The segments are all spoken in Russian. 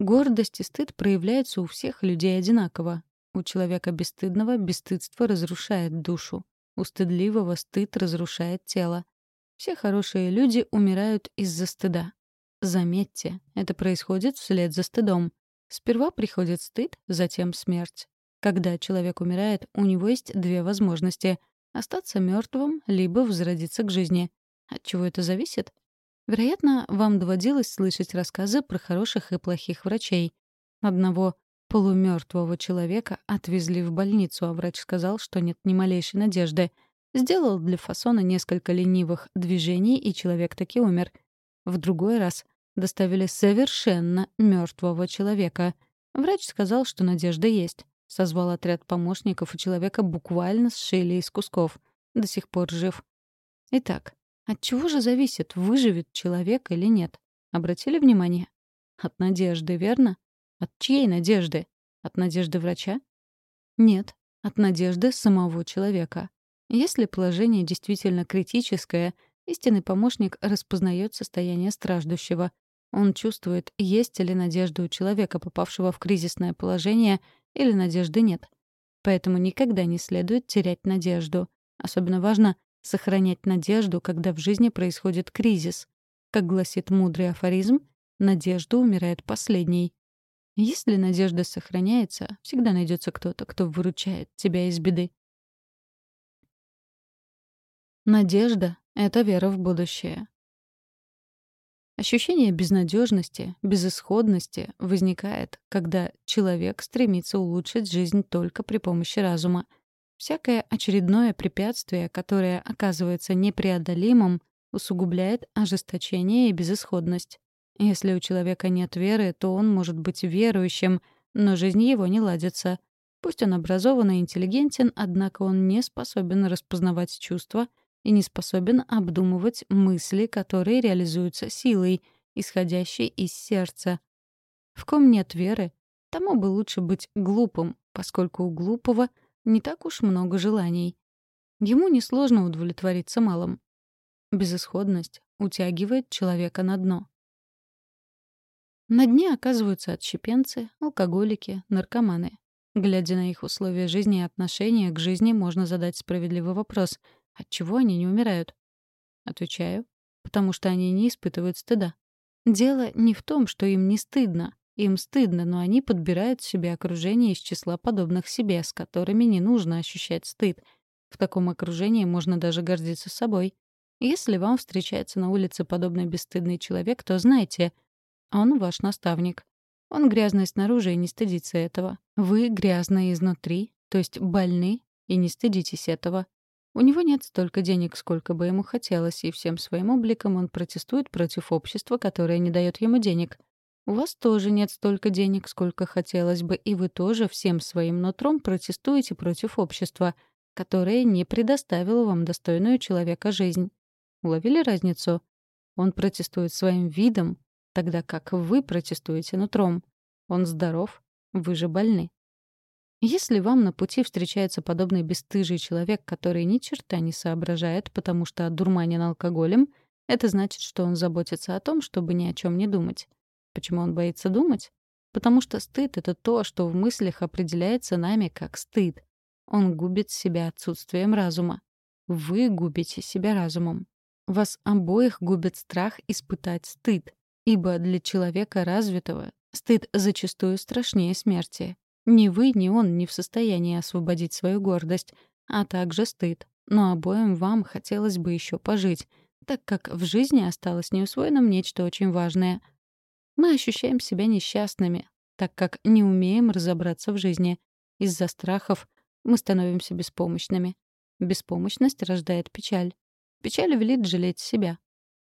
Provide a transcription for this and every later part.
Гордость и стыд проявляются у всех людей одинаково. У человека бесстыдного бесстыдство разрушает душу. У стыдливого стыд разрушает тело. Все хорошие люди умирают из-за стыда. Заметьте, это происходит вслед за стыдом. Сперва приходит стыд, затем смерть. Когда человек умирает, у него есть две возможности — остаться мертвым, либо возродиться к жизни. От чего это зависит? Вероятно, вам доводилось слышать рассказы про хороших и плохих врачей. Одного полумертвого человека отвезли в больницу, а врач сказал, что нет ни малейшей надежды. Сделал для фасона несколько ленивых движений, и человек таки умер. В другой раз доставили совершенно мертвого человека. Врач сказал, что надежда есть. Созвал отряд помощников, и человека буквально сшили из кусков. До сих пор жив. Итак, от чего же зависит, выживет человек или нет? Обратили внимание? От надежды, верно? От чьей надежды? От надежды врача? Нет, от надежды самого человека. Если положение действительно критическое, истинный помощник распознает состояние страждущего. Он чувствует, есть ли надежда у человека, попавшего в кризисное положение, или надежды нет. Поэтому никогда не следует терять надежду. Особенно важно Сохранять надежду, когда в жизни происходит кризис. Как гласит мудрый афоризм, надежда умирает последней. Если надежда сохраняется, всегда найдется кто-то, кто выручает тебя из беды. Надежда — это вера в будущее. Ощущение безнадежности, безысходности возникает, когда человек стремится улучшить жизнь только при помощи разума — Всякое очередное препятствие, которое оказывается непреодолимым, усугубляет ожесточение и безысходность. Если у человека нет веры, то он может быть верующим, но жизнь его не ладится. Пусть он образован и интеллигентен, однако он не способен распознавать чувства и не способен обдумывать мысли, которые реализуются силой, исходящей из сердца. В ком нет веры, тому бы лучше быть глупым, поскольку у глупого — не так уж много желаний. Ему несложно удовлетвориться малым. Безысходность утягивает человека на дно. На дне оказываются отщепенцы, алкоголики, наркоманы. Глядя на их условия жизни и отношения к жизни, можно задать справедливый вопрос — отчего они не умирают? Отвечаю — потому что они не испытывают стыда. Дело не в том, что им не стыдно, им стыдно, но они подбирают себе окружение из числа подобных себе, с которыми не нужно ощущать стыд. В таком окружении можно даже гордиться собой. Если вам встречается на улице подобный бесстыдный человек, то знайте, он ваш наставник. Он грязный снаружи и не стыдится этого. Вы грязные изнутри, то есть больны, и не стыдитесь этого. У него нет столько денег, сколько бы ему хотелось, и всем своим обликом он протестует против общества, которое не дает ему денег — у вас тоже нет столько денег, сколько хотелось бы, и вы тоже всем своим нутром протестуете против общества, которое не предоставило вам достойную человека жизнь. Уловили разницу? Он протестует своим видом, тогда как вы протестуете нутром. Он здоров, вы же больны. Если вам на пути встречается подобный бесстыжий человек, который ни черта не соображает, потому что одурманен алкоголем, это значит, что он заботится о том, чтобы ни о чем не думать. Почему он боится думать? Потому что стыд — это то, что в мыслях определяется нами как стыд. Он губит себя отсутствием разума. Вы губите себя разумом. Вас обоих губит страх испытать стыд, ибо для человека развитого стыд зачастую страшнее смерти. Ни вы, ни он не в состоянии освободить свою гордость, а также стыд. Но обоим вам хотелось бы еще пожить, так как в жизни осталось неусвоенным нечто очень важное — мы ощущаем себя несчастными, так как не умеем разобраться в жизни. Из-за страхов мы становимся беспомощными. Беспомощность рождает печаль. Печаль велит жалеть себя.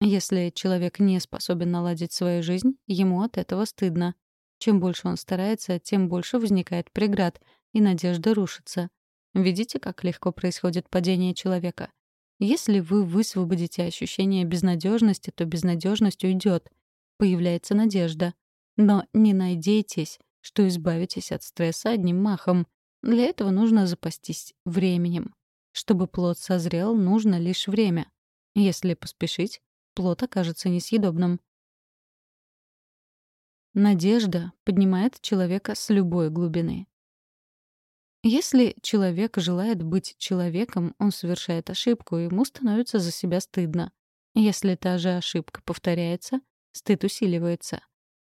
Если человек не способен наладить свою жизнь, ему от этого стыдно. Чем больше он старается, тем больше возникает преград, и надежда рушится. Видите, как легко происходит падение человека? Если вы высвободите ощущение безнадежности, то безнадежность уйдет — появляется надежда. Но не надейтесь, что избавитесь от стресса одним махом. Для этого нужно запастись временем. Чтобы плод созрел, нужно лишь время. Если поспешить, плод окажется несъедобным. Надежда поднимает человека с любой глубины. Если человек желает быть человеком, он совершает ошибку, и ему становится за себя стыдно. Если та же ошибка повторяется, стыд усиливается.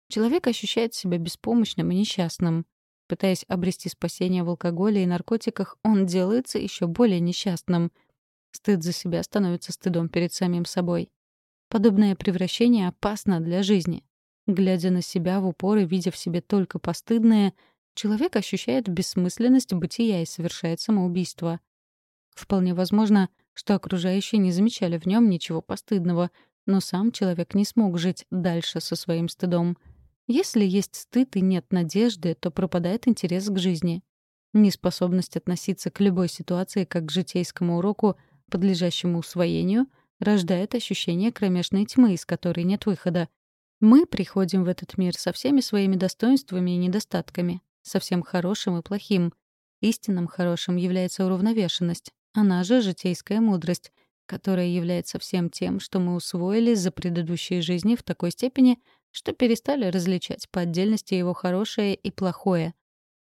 Человек ощущает себя беспомощным и несчастным. Пытаясь обрести спасение в алкоголе и наркотиках, он делается еще более несчастным. Стыд за себя становится стыдом перед самим собой. Подобное превращение опасно для жизни. Глядя на себя в упор и видя в себе только постыдное — Человек ощущает бессмысленность бытия и совершает самоубийство. Вполне возможно, что окружающие не замечали в нем ничего постыдного, но сам человек не смог жить дальше со своим стыдом. Если есть стыд и нет надежды, то пропадает интерес к жизни. Неспособность относиться к любой ситуации как к житейскому уроку, подлежащему усвоению, рождает ощущение кромешной тьмы, из которой нет выхода. Мы приходим в этот мир со всеми своими достоинствами и недостатками совсем хорошим и плохим. Истинным хорошим является уравновешенность, она же житейская мудрость, которая является всем тем, что мы усвоили за предыдущие жизни в такой степени, что перестали различать по отдельности его хорошее и плохое.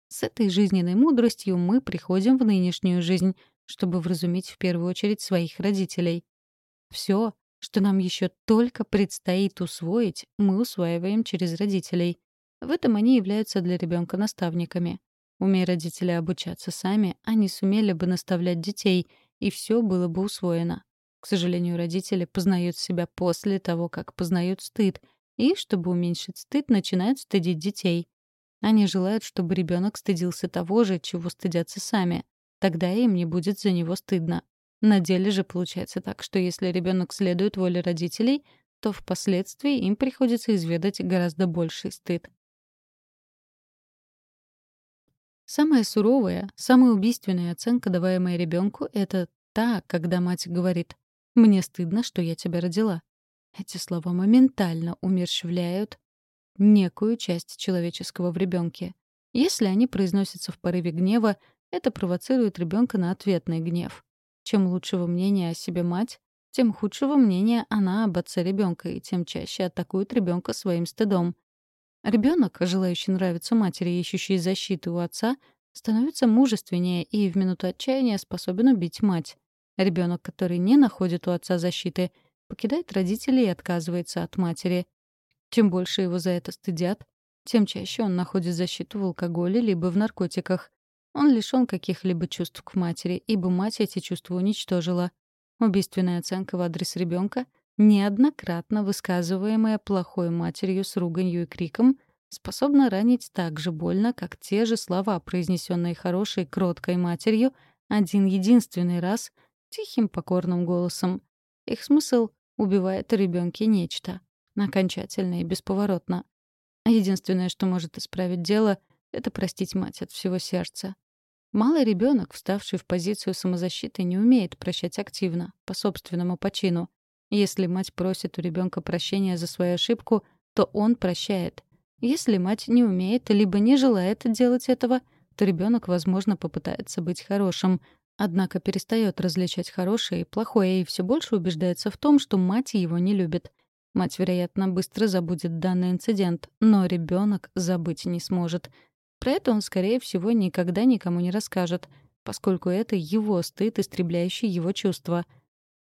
С этой жизненной мудростью мы приходим в нынешнюю жизнь, чтобы вразумить в первую очередь своих родителей. Все, что нам еще только предстоит усвоить, мы усваиваем через родителей. В этом они являются для ребенка наставниками. Умея родители обучаться сами, они сумели бы наставлять детей, и все было бы усвоено. К сожалению, родители познают себя после того, как познают стыд, и, чтобы уменьшить стыд, начинают стыдить детей. Они желают, чтобы ребенок стыдился того же, чего стыдятся сами. Тогда им не будет за него стыдно. На деле же получается так, что если ребенок следует воле родителей, то впоследствии им приходится изведать гораздо больший стыд. Самая суровая, самая убийственная оценка, даваемая ребенку, это та, когда мать говорит «Мне стыдно, что я тебя родила». Эти слова моментально умерщвляют некую часть человеческого в ребенке. Если они произносятся в порыве гнева, это провоцирует ребенка на ответный гнев. Чем лучшего мнения о себе мать, тем худшего мнения она об отце ребенка, и тем чаще атакует ребенка своим стыдом. Ребенок, желающий нравиться матери и ищущий защиты у отца, становится мужественнее и в минуту отчаяния способен убить мать. Ребенок, который не находит у отца защиты, покидает родителей и отказывается от матери. Чем больше его за это стыдят, тем чаще он находит защиту в алкоголе либо в наркотиках. Он лишён каких-либо чувств к матери, ибо мать эти чувства уничтожила. Убийственная оценка в адрес ребенка неоднократно высказываемая плохой матерью с руганью и криком, способна ранить так же больно, как те же слова, произнесенные хорошей, кроткой матерью, один единственный раз, тихим покорным голосом. Их смысл убивает в нечто. Окончательно и бесповоротно. Единственное, что может исправить дело, это простить мать от всего сердца. Малый ребенок, вставший в позицию самозащиты, не умеет прощать активно, по собственному почину. Если мать просит у ребенка прощения за свою ошибку, то он прощает. Если мать не умеет либо не желает делать этого, то ребенок, возможно, попытается быть хорошим, однако перестает различать хорошее и плохое и все больше убеждается в том, что мать его не любит. Мать, вероятно, быстро забудет данный инцидент, но ребенок забыть не сможет. Про это он, скорее всего, никогда никому не расскажет, поскольку это его стыд, истребляющий его чувства —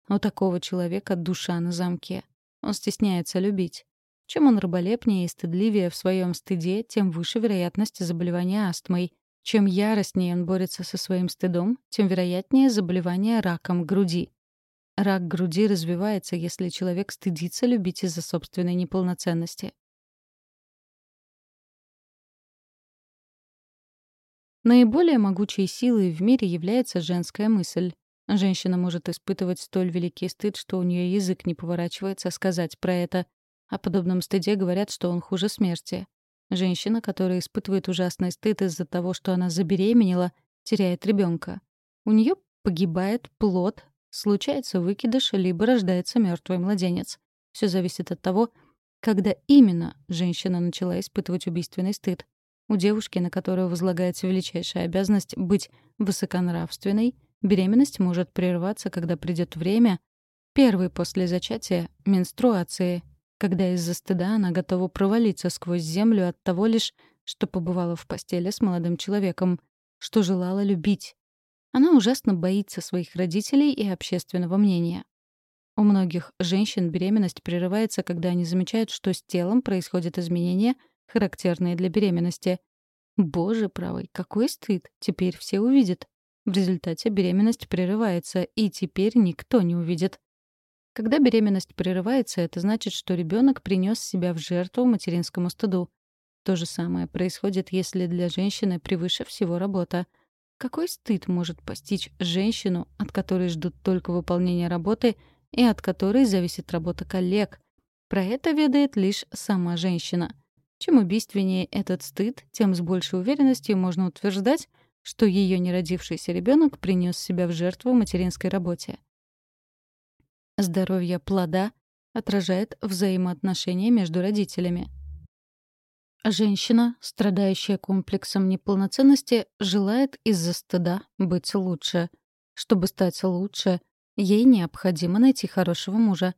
у такого человека душа на замке. Он стесняется любить. Чем он раболепнее и стыдливее в своем стыде, тем выше вероятность заболевания астмой. Чем яростнее он борется со своим стыдом, тем вероятнее заболевание раком груди. Рак груди развивается, если человек стыдится любить из-за собственной неполноценности. Наиболее могучей силой в мире является женская мысль. Женщина может испытывать столь великий стыд, что у нее язык не поворачивается сказать про это. О подобном стыде говорят, что он хуже смерти. Женщина, которая испытывает ужасный стыд из-за того, что она забеременела, теряет ребенка. У нее погибает плод, случается выкидыш, либо рождается мертвый младенец. Все зависит от того, когда именно женщина начала испытывать убийственный стыд. У девушки, на которую возлагается величайшая обязанность быть высоконравственной, Беременность может прерваться, когда придет время, первой после зачатия, менструации, когда из-за стыда она готова провалиться сквозь землю от того лишь, что побывала в постели с молодым человеком, что желала любить. Она ужасно боится своих родителей и общественного мнения. У многих женщин беременность прерывается, когда они замечают, что с телом происходят изменения, характерные для беременности. Боже правый, какой стыд! Теперь все увидят. В результате беременность прерывается, и теперь никто не увидит. Когда беременность прерывается, это значит, что ребенок принес себя в жертву материнскому стыду. То же самое происходит, если для женщины превыше всего работа. Какой стыд может постичь женщину, от которой ждут только выполнения работы и от которой зависит работа коллег? Про это ведает лишь сама женщина. Чем убийственнее этот стыд, тем с большей уверенностью можно утверждать, что ее неродившийся ребенок принес себя в жертву материнской работе. Здоровье плода отражает взаимоотношения между родителями. Женщина, страдающая комплексом неполноценности, желает из-за стыда быть лучше. Чтобы стать лучше, ей необходимо найти хорошего мужа.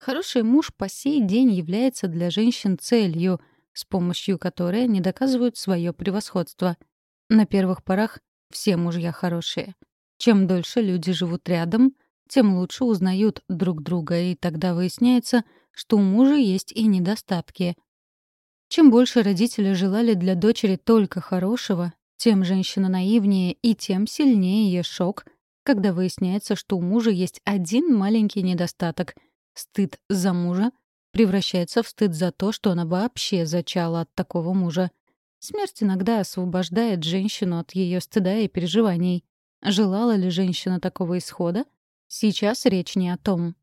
Хороший муж по сей день является для женщин целью, с помощью которой они доказывают свое превосходство. На первых порах все мужья хорошие. Чем дольше люди живут рядом — тем лучше узнают друг друга, и тогда выясняется, что у мужа есть и недостатки. Чем больше родители желали для дочери только хорошего, тем женщина наивнее и тем сильнее ее шок, когда выясняется, что у мужа есть один маленький недостаток — стыд за мужа превращается в стыд за то, что она вообще зачала от такого мужа. Смерть иногда освобождает женщину от ее стыда и переживаний. Желала ли женщина такого исхода — Сейчас речь не о том.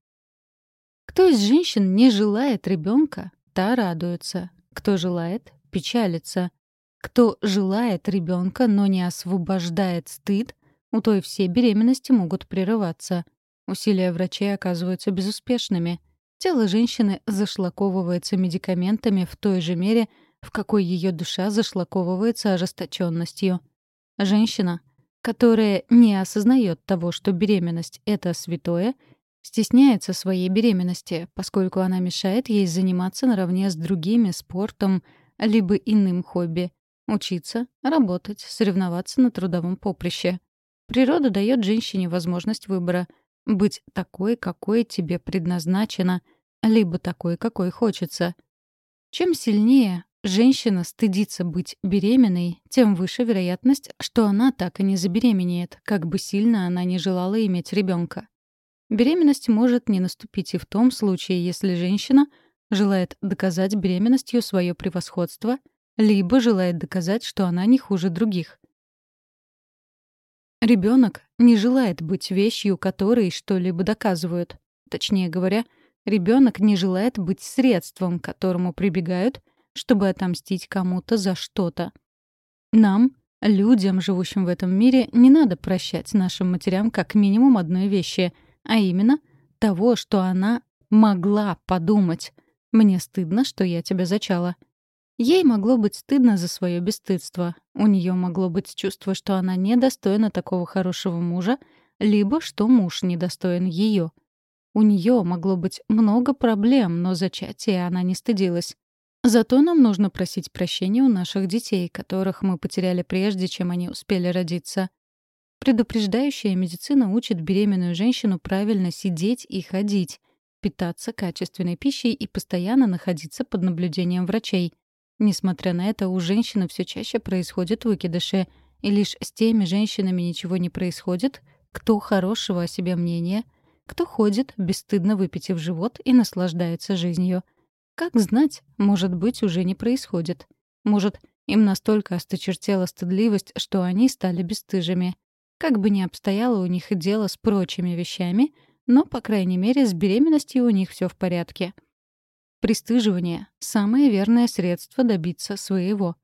Кто из женщин не желает ребенка, та радуется. Кто желает, печалится. Кто желает ребенка, но не освобождает стыд, у той все беременности могут прерываться. Усилия врачей оказываются безуспешными. Тело женщины зашлаковывается медикаментами в той же мере, в какой ее душа зашлаковывается ожесточенностью. Женщина — которая не осознает того, что беременность — это святое, стесняется своей беременности, поскольку она мешает ей заниматься наравне с другими спортом либо иным хобби, учиться, работать, соревноваться на трудовом поприще. Природа дает женщине возможность выбора — быть такой, какой тебе предназначено, либо такой, какой хочется. Чем сильнее женщина стыдится быть беременной, тем выше вероятность, что она так и не забеременеет, как бы сильно она не желала иметь ребенка. Беременность может не наступить и в том случае, если женщина желает доказать беременностью свое превосходство, либо желает доказать, что она не хуже других. Ребенок не желает быть вещью, которой что-либо доказывают. Точнее говоря, ребенок не желает быть средством, к которому прибегают — чтобы отомстить кому-то за что-то. Нам, людям, живущим в этом мире, не надо прощать нашим матерям как минимум одной вещи, а именно того, что она могла подумать. «Мне стыдно, что я тебя зачала». Ей могло быть стыдно за свое бесстыдство. У нее могло быть чувство, что она недостойна такого хорошего мужа, либо что муж недостоин ее. У нее могло быть много проблем, но зачатия она не стыдилась. Зато нам нужно просить прощения у наших детей, которых мы потеряли прежде, чем они успели родиться. Предупреждающая медицина учит беременную женщину правильно сидеть и ходить, питаться качественной пищей и постоянно находиться под наблюдением врачей. Несмотря на это, у женщины все чаще происходят выкидыши, и лишь с теми женщинами ничего не происходит, кто хорошего о себе мнения, кто ходит, бесстыдно выпитив живот и наслаждается жизнью — как знать, может быть, уже не происходит. Может, им настолько осточертела стыдливость, что они стали бесстыжими. Как бы ни обстояло у них дело с прочими вещами, но, по крайней мере, с беременностью у них все в порядке. Пристыживание — самое верное средство добиться своего.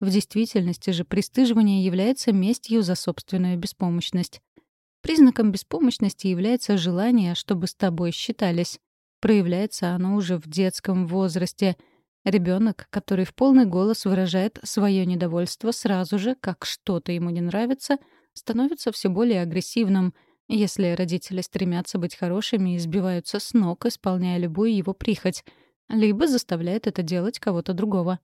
В действительности же пристыживание является местью за собственную беспомощность. Признаком беспомощности является желание, чтобы с тобой считались. Проявляется оно уже в детском возрасте. Ребенок, который в полный голос выражает свое недовольство сразу же, как что-то ему не нравится, становится все более агрессивным, если родители стремятся быть хорошими и сбиваются с ног, исполняя любую его прихоть. либо заставляет это делать кого-то другого.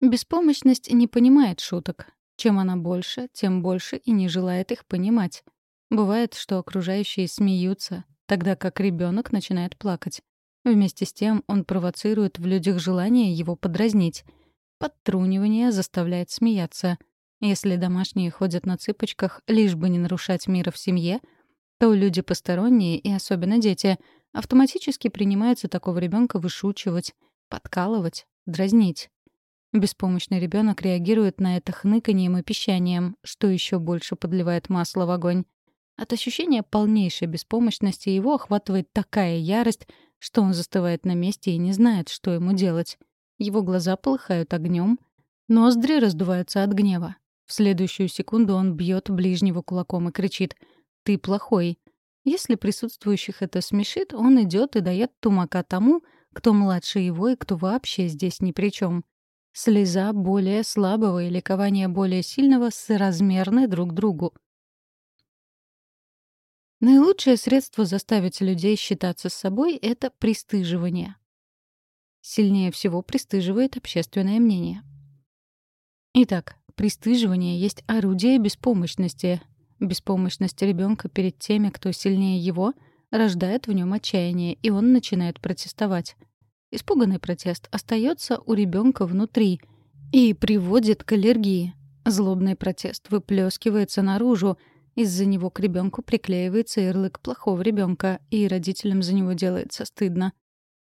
Беспомощность не понимает шуток. Чем она больше, тем больше и не желает их понимать. Бывает, что окружающие смеются, тогда как ребенок начинает плакать. Вместе с тем он провоцирует в людях желание его подразнить. Подтрунивание заставляет смеяться. Если домашние ходят на цыпочках, лишь бы не нарушать мира в семье, то люди посторонние, и особенно дети, автоматически принимаются такого ребенка вышучивать, подкалывать, дразнить. Беспомощный ребенок реагирует на это хныканьем и пищанием, что еще больше подливает масло в огонь. От ощущения полнейшей беспомощности его охватывает такая ярость, что он застывает на месте и не знает, что ему делать. Его глаза полыхают огнем, ноздри раздуваются от гнева. В следующую секунду он бьет ближнего кулаком и кричит «Ты плохой». Если присутствующих это смешит, он идет и дает тумака тому, кто младше его и кто вообще здесь ни при чем. Слеза более слабого и ликование более сильного соразмерны друг другу. Наилучшее средство заставить людей считаться с собой — это пристыживание. Сильнее всего пристыживает общественное мнение. Итак, пристыживание есть орудие беспомощности. Беспомощность ребенка перед теми, кто сильнее его, рождает в нем отчаяние, и он начинает протестовать. Испуганный протест остается у ребенка внутри и приводит к аллергии. Злобный протест выплескивается наружу, из-за него к ребенку приклеивается ярлык плохого ребенка, и родителям за него делается стыдно.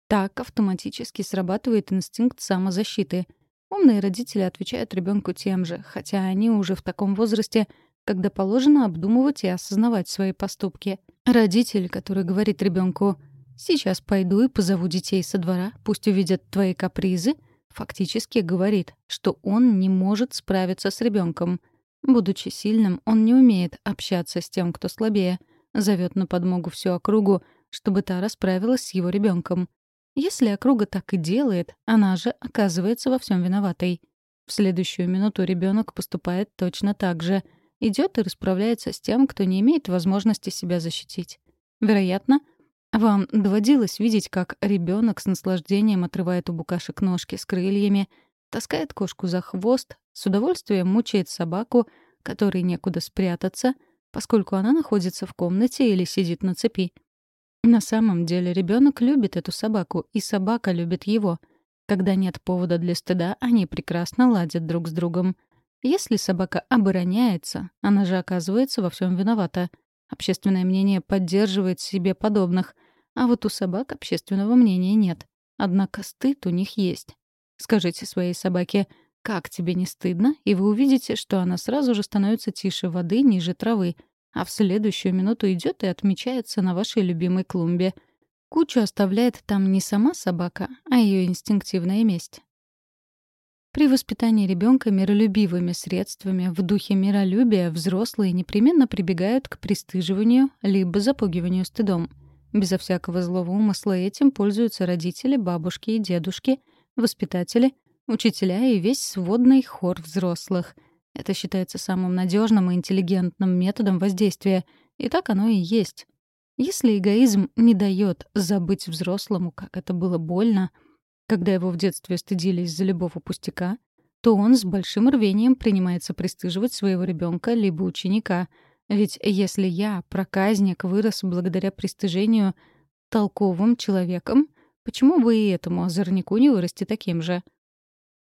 Так автоматически срабатывает инстинкт самозащиты. Умные родители отвечают ребенку тем же, хотя они уже в таком возрасте, когда положено обдумывать и осознавать свои поступки. Родитель, который говорит ребенку «Сейчас пойду и позову детей со двора, пусть увидят твои капризы», фактически говорит, что он не может справиться с ребенком — Будучи сильным, он не умеет общаться с тем, кто слабее, зовет на подмогу всю округу, чтобы та расправилась с его ребенком. Если округа так и делает, она же оказывается во всем виноватой. В следующую минуту ребенок поступает точно так же. Идет и расправляется с тем, кто не имеет возможности себя защитить. Вероятно, вам доводилось видеть, как ребенок с наслаждением отрывает у букашек ножки с крыльями, таскает кошку за хвост, с удовольствием мучает собаку, которой некуда спрятаться, поскольку она находится в комнате или сидит на цепи. На самом деле ребенок любит эту собаку, и собака любит его. Когда нет повода для стыда, они прекрасно ладят друг с другом. Если собака обороняется, она же оказывается во всем виновата. Общественное мнение поддерживает себе подобных, а вот у собак общественного мнения нет. Однако стыд у них есть. Скажите своей собаке «Как тебе не стыдно?» и вы увидите, что она сразу же становится тише воды, ниже травы, а в следующую минуту идет и отмечается на вашей любимой клумбе. Кучу оставляет там не сама собака, а ее инстинктивная месть. При воспитании ребенка миролюбивыми средствами в духе миролюбия взрослые непременно прибегают к пристыживанию либо запугиванию стыдом. Безо всякого злого умысла этим пользуются родители, бабушки и дедушки — воспитатели, учителя и весь сводный хор взрослых. Это считается самым надежным и интеллигентным методом воздействия, и так оно и есть. Если эгоизм не дает забыть взрослому, как это было больно, когда его в детстве стыдились за любого пустяка, то он с большим рвением принимается пристыживать своего ребенка либо ученика. Ведь если я, проказник, вырос благодаря пристыжению толковым человеком, Почему бы и этому озорнику не вырасти таким же?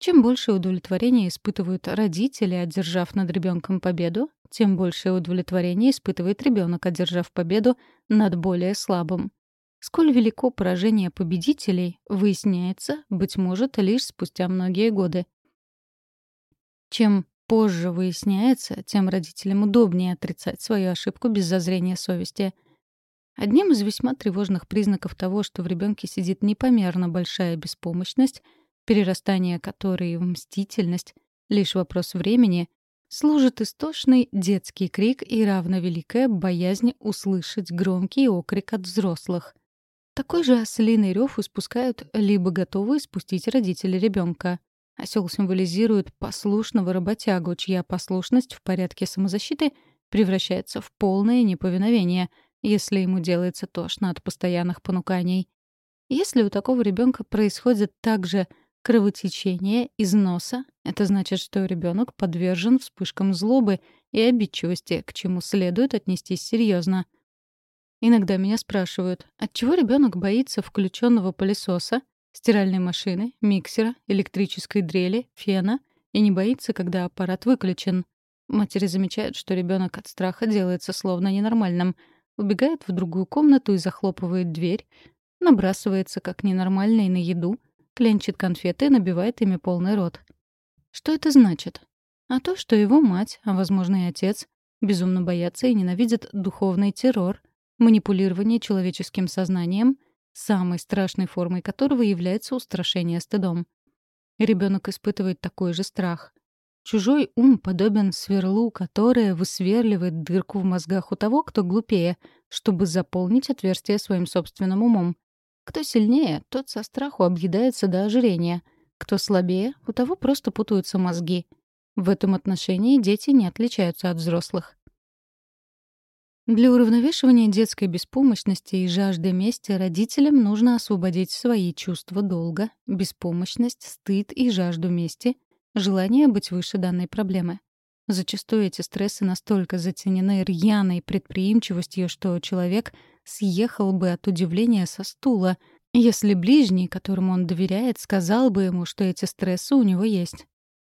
Чем больше удовлетворения испытывают родители, одержав над ребенком победу, тем большее удовлетворение испытывает ребенок, одержав победу над более слабым. Сколь велико поражение победителей, выясняется, быть может, лишь спустя многие годы. Чем позже выясняется, тем родителям удобнее отрицать свою ошибку без зазрения совести — Одним из весьма тревожных признаков того, что в ребенке сидит непомерно большая беспомощность, перерастание которой в мстительность — лишь вопрос времени, служит истошный детский крик и равновеликая боязнь услышать громкий окрик от взрослых. Такой же ослиный рев испускают либо готовые спустить родители ребенка. Осел символизирует послушного работягу, чья послушность в порядке самозащиты превращается в полное неповиновение — если ему делается тошно от постоянных понуканий. Если у такого ребенка происходит также кровотечение из носа, это значит, что ребенок подвержен вспышкам злобы и обидчивости, к чему следует отнестись серьезно. Иногда меня спрашивают, отчего ребенок боится включенного пылесоса, стиральной машины, миксера, электрической дрели, фена и не боится, когда аппарат выключен. Матери замечают, что ребенок от страха делается словно ненормальным, убегает в другую комнату и захлопывает дверь, набрасывается как ненормальный на еду, кленчит конфеты и набивает ими полный рот. Что это значит? А то, что его мать, а возможно и отец, безумно боятся и ненавидят духовный террор — манипулирование человеческим сознанием, самой страшной формой которого является устрашение стыдом. Ребенок испытывает такой же страх. Чужой ум подобен сверлу, которое высверливает дырку в мозгах у того, кто глупее, чтобы заполнить отверстие своим собственным умом. Кто сильнее, тот со страху объедается до ожирения. Кто слабее, у того просто путаются мозги. В этом отношении дети не отличаются от взрослых. Для уравновешивания детской беспомощности и жажды мести родителям нужно освободить свои чувства долга, беспомощность, стыд и жажду мести, желание быть выше данной проблемы. Зачастую эти стрессы настолько затенены рьяной предприимчивостью, что человек съехал бы от удивления со стула, если ближний, которому он доверяет, сказал бы ему, что эти стрессы у него есть.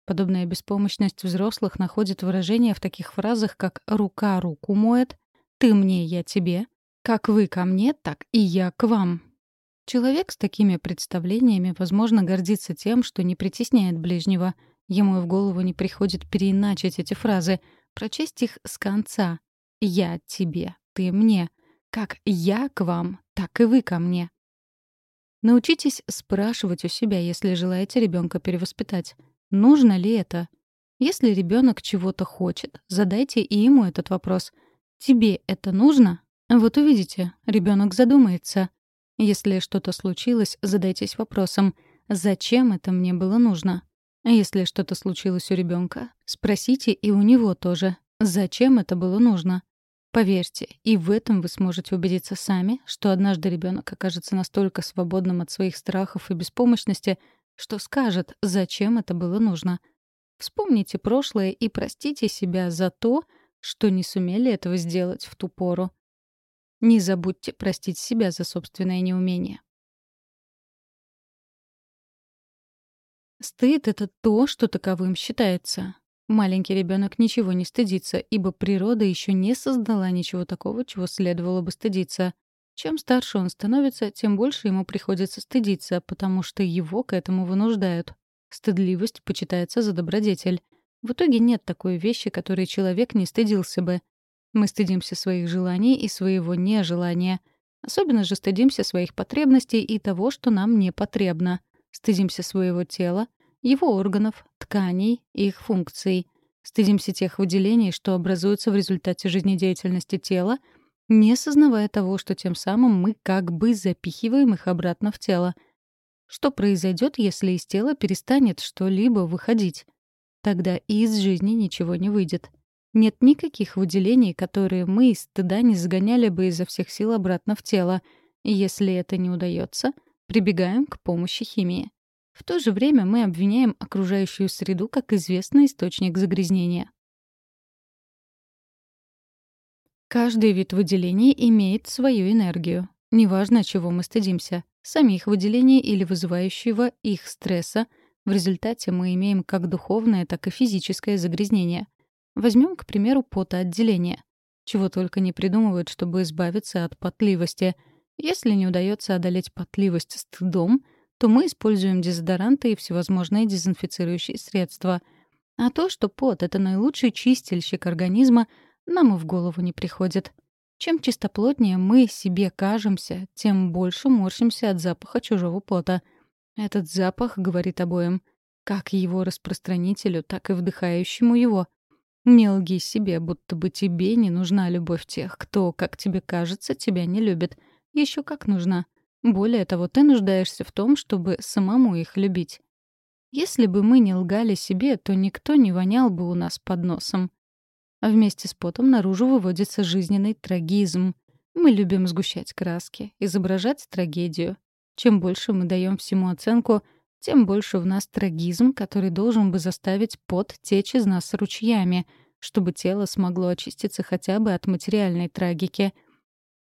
Подобная беспомощность взрослых находит выражение в таких фразах, как «рука руку моет», ты мне, я тебе. Как вы ко мне, так и я к вам. Человек с такими представлениями, возможно, гордится тем, что не притесняет ближнего. Ему в голову не приходит переиначить эти фразы, прочесть их с конца. «Я тебе, ты мне». Как я к вам, так и вы ко мне. Научитесь спрашивать у себя, если желаете ребенка перевоспитать. Нужно ли это? Если ребенок чего-то хочет, задайте и ему этот вопрос — Тебе это нужно? Вот увидите, ребенок задумается. Если что-то случилось, задайтесь вопросом, зачем это мне было нужно? Если что-то случилось у ребенка, спросите и у него тоже, зачем это было нужно? Поверьте, и в этом вы сможете убедиться сами, что однажды ребенок окажется настолько свободным от своих страхов и беспомощности, что скажет, зачем это было нужно. Вспомните прошлое и простите себя за то, что не сумели этого сделать в ту пору. Не забудьте простить себя за собственное неумение. Стыд — это то, что таковым считается. Маленький ребенок ничего не стыдится, ибо природа еще не создала ничего такого, чего следовало бы стыдиться. Чем старше он становится, тем больше ему приходится стыдиться, потому что его к этому вынуждают. Стыдливость почитается за добродетель. В итоге нет такой вещи, которой человек не стыдился бы. Мы стыдимся своих желаний и своего нежелания. Особенно же стыдимся своих потребностей и того, что нам не потребно. Стыдимся своего тела, его органов, тканей и их функций. Стыдимся тех выделений, что образуются в результате жизнедеятельности тела, не сознавая того, что тем самым мы как бы запихиваем их обратно в тело. Что произойдет, если из тела перестанет что-либо выходить? Тогда и из жизни ничего не выйдет. Нет никаких выделений, которые мы из стыда не загоняли бы изо всех сил обратно в тело. И если это не удается, прибегаем к помощи химии. В то же время мы обвиняем окружающую среду как известный источник загрязнения. Каждый вид выделений имеет свою энергию. Неважно, чего мы стыдимся — самих выделений или вызывающего их стресса — в результате мы имеем как духовное, так и физическое загрязнение. Возьмем, к примеру, потоотделение. Чего только не придумывают, чтобы избавиться от потливости. Если не удается одолеть потливость стыдом, то мы используем дезодоранты и всевозможные дезинфицирующие средства. А то, что пот — это наилучший чистильщик организма, нам и в голову не приходит. Чем чистоплотнее мы себе кажемся, тем больше морщимся от запаха чужого пота — этот запах говорит обоим, как его распространителю, так и вдыхающему его. Не лги себе, будто бы тебе не нужна любовь тех, кто, как тебе кажется, тебя не любит. Еще как нужна. Более того, ты нуждаешься в том, чтобы самому их любить. Если бы мы не лгали себе, то никто не вонял бы у нас под носом. А вместе с потом наружу выводится жизненный трагизм. Мы любим сгущать краски, изображать трагедию. Чем больше мы даем всему оценку, тем больше в нас трагизм, который должен бы заставить пот течь из нас ручьями, чтобы тело смогло очиститься хотя бы от материальной трагики.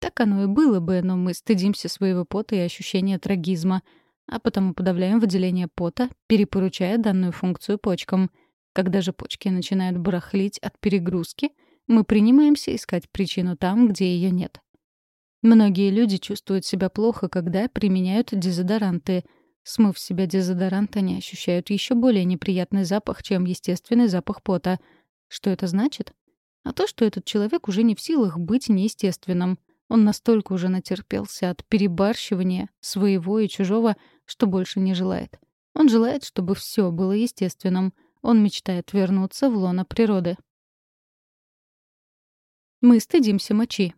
Так оно и было бы, но мы стыдимся своего пота и ощущения трагизма, а потому подавляем выделение пота, перепоручая данную функцию почкам. Когда же почки начинают барахлить от перегрузки, мы принимаемся искать причину там, где ее нет. Многие люди чувствуют себя плохо, когда применяют дезодоранты. Смыв себя дезодорант, они ощущают еще более неприятный запах, чем естественный запах пота. Что это значит? А то, что этот человек уже не в силах быть неестественным. Он настолько уже натерпелся от перебарщивания своего и чужого, что больше не желает. Он желает, чтобы все было естественным. Он мечтает вернуться в лоно природы. Мы стыдимся мочи.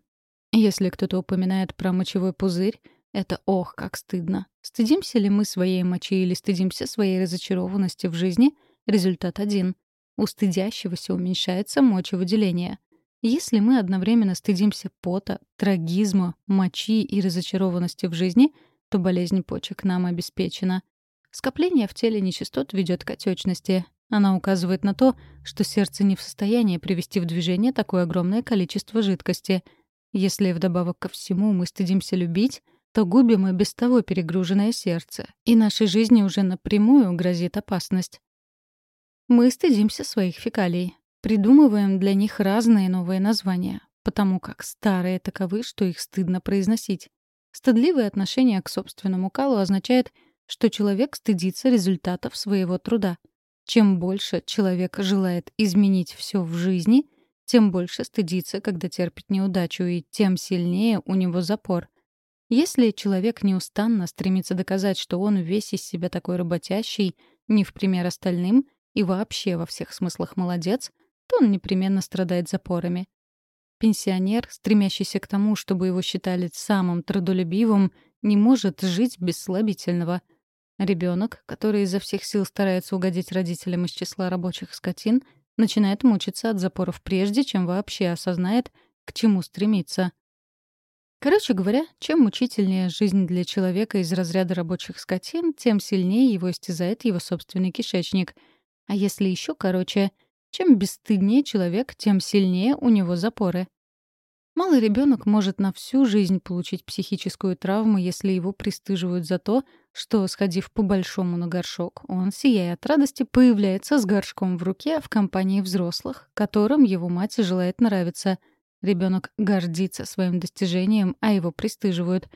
Если кто-то упоминает про мочевой пузырь, это ох, как стыдно. Стыдимся ли мы своей мочи или стыдимся своей разочарованности в жизни? Результат один. У стыдящегося уменьшается мочевыделение. Если мы одновременно стыдимся пота, трагизма, мочи и разочарованности в жизни, то болезнь почек нам обеспечена. Скопление в теле нечистот ведет к отечности. Она указывает на то, что сердце не в состоянии привести в движение такое огромное количество жидкости — если вдобавок ко всему мы стыдимся любить, то губим и без того перегруженное сердце, и нашей жизни уже напрямую грозит опасность. Мы стыдимся своих фекалий, придумываем для них разные новые названия, потому как старые таковы, что их стыдно произносить. Стыдливое отношение к собственному калу означает, что человек стыдится результатов своего труда. Чем больше человек желает изменить все в жизни — тем больше стыдится, когда терпит неудачу, и тем сильнее у него запор. Если человек неустанно стремится доказать, что он весь из себя такой работящий, не в пример остальным, и вообще во всех смыслах молодец, то он непременно страдает запорами. Пенсионер, стремящийся к тому, чтобы его считали самым трудолюбивым, не может жить без слабительного. Ребенок, который изо всех сил старается угодить родителям из числа рабочих скотин — начинает мучиться от запоров прежде, чем вообще осознает, к чему стремиться. Короче говоря, чем мучительнее жизнь для человека из разряда рабочих скотин, тем сильнее его истязает его собственный кишечник. А если еще короче, чем бесстыднее человек, тем сильнее у него запоры. Малый ребенок может на всю жизнь получить психическую травму, если его пристыживают за то, что, сходив по-большому на горшок, он, сияя от радости, появляется с горшком в руке в компании взрослых, которым его мать желает нравиться. Ребенок гордится своим достижением, а его пристыживают.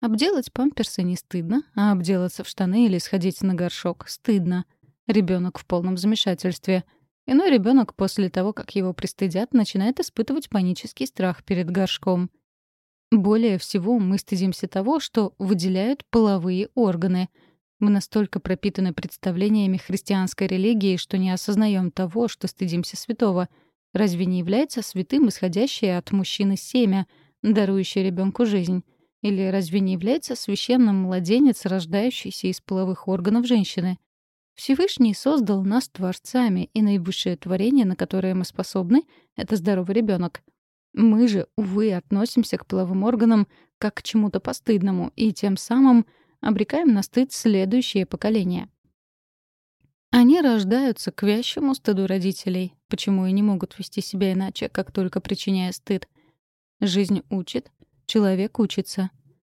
Обделать памперсы не стыдно, а обделаться в штаны или сходить на горшок стыдно. Ребенок в полном замешательстве — Иной ребенок после того, как его пристыдят, начинает испытывать панический страх перед горшком. Более всего мы стыдимся того, что выделяют половые органы. Мы настолько пропитаны представлениями христианской религии, что не осознаем того, что стыдимся святого. Разве не является святым исходящее от мужчины семя, дарующее ребенку жизнь? Или разве не является священным младенец, рождающийся из половых органов женщины? Всевышний создал нас творцами, и наивысшее творение, на которое мы способны, — это здоровый ребенок. Мы же, увы, относимся к половым органам как к чему-то постыдному, и тем самым обрекаем на стыд следующее поколение. Они рождаются к вящему стыду родителей, почему и не могут вести себя иначе, как только причиняя стыд. Жизнь учит, человек учится.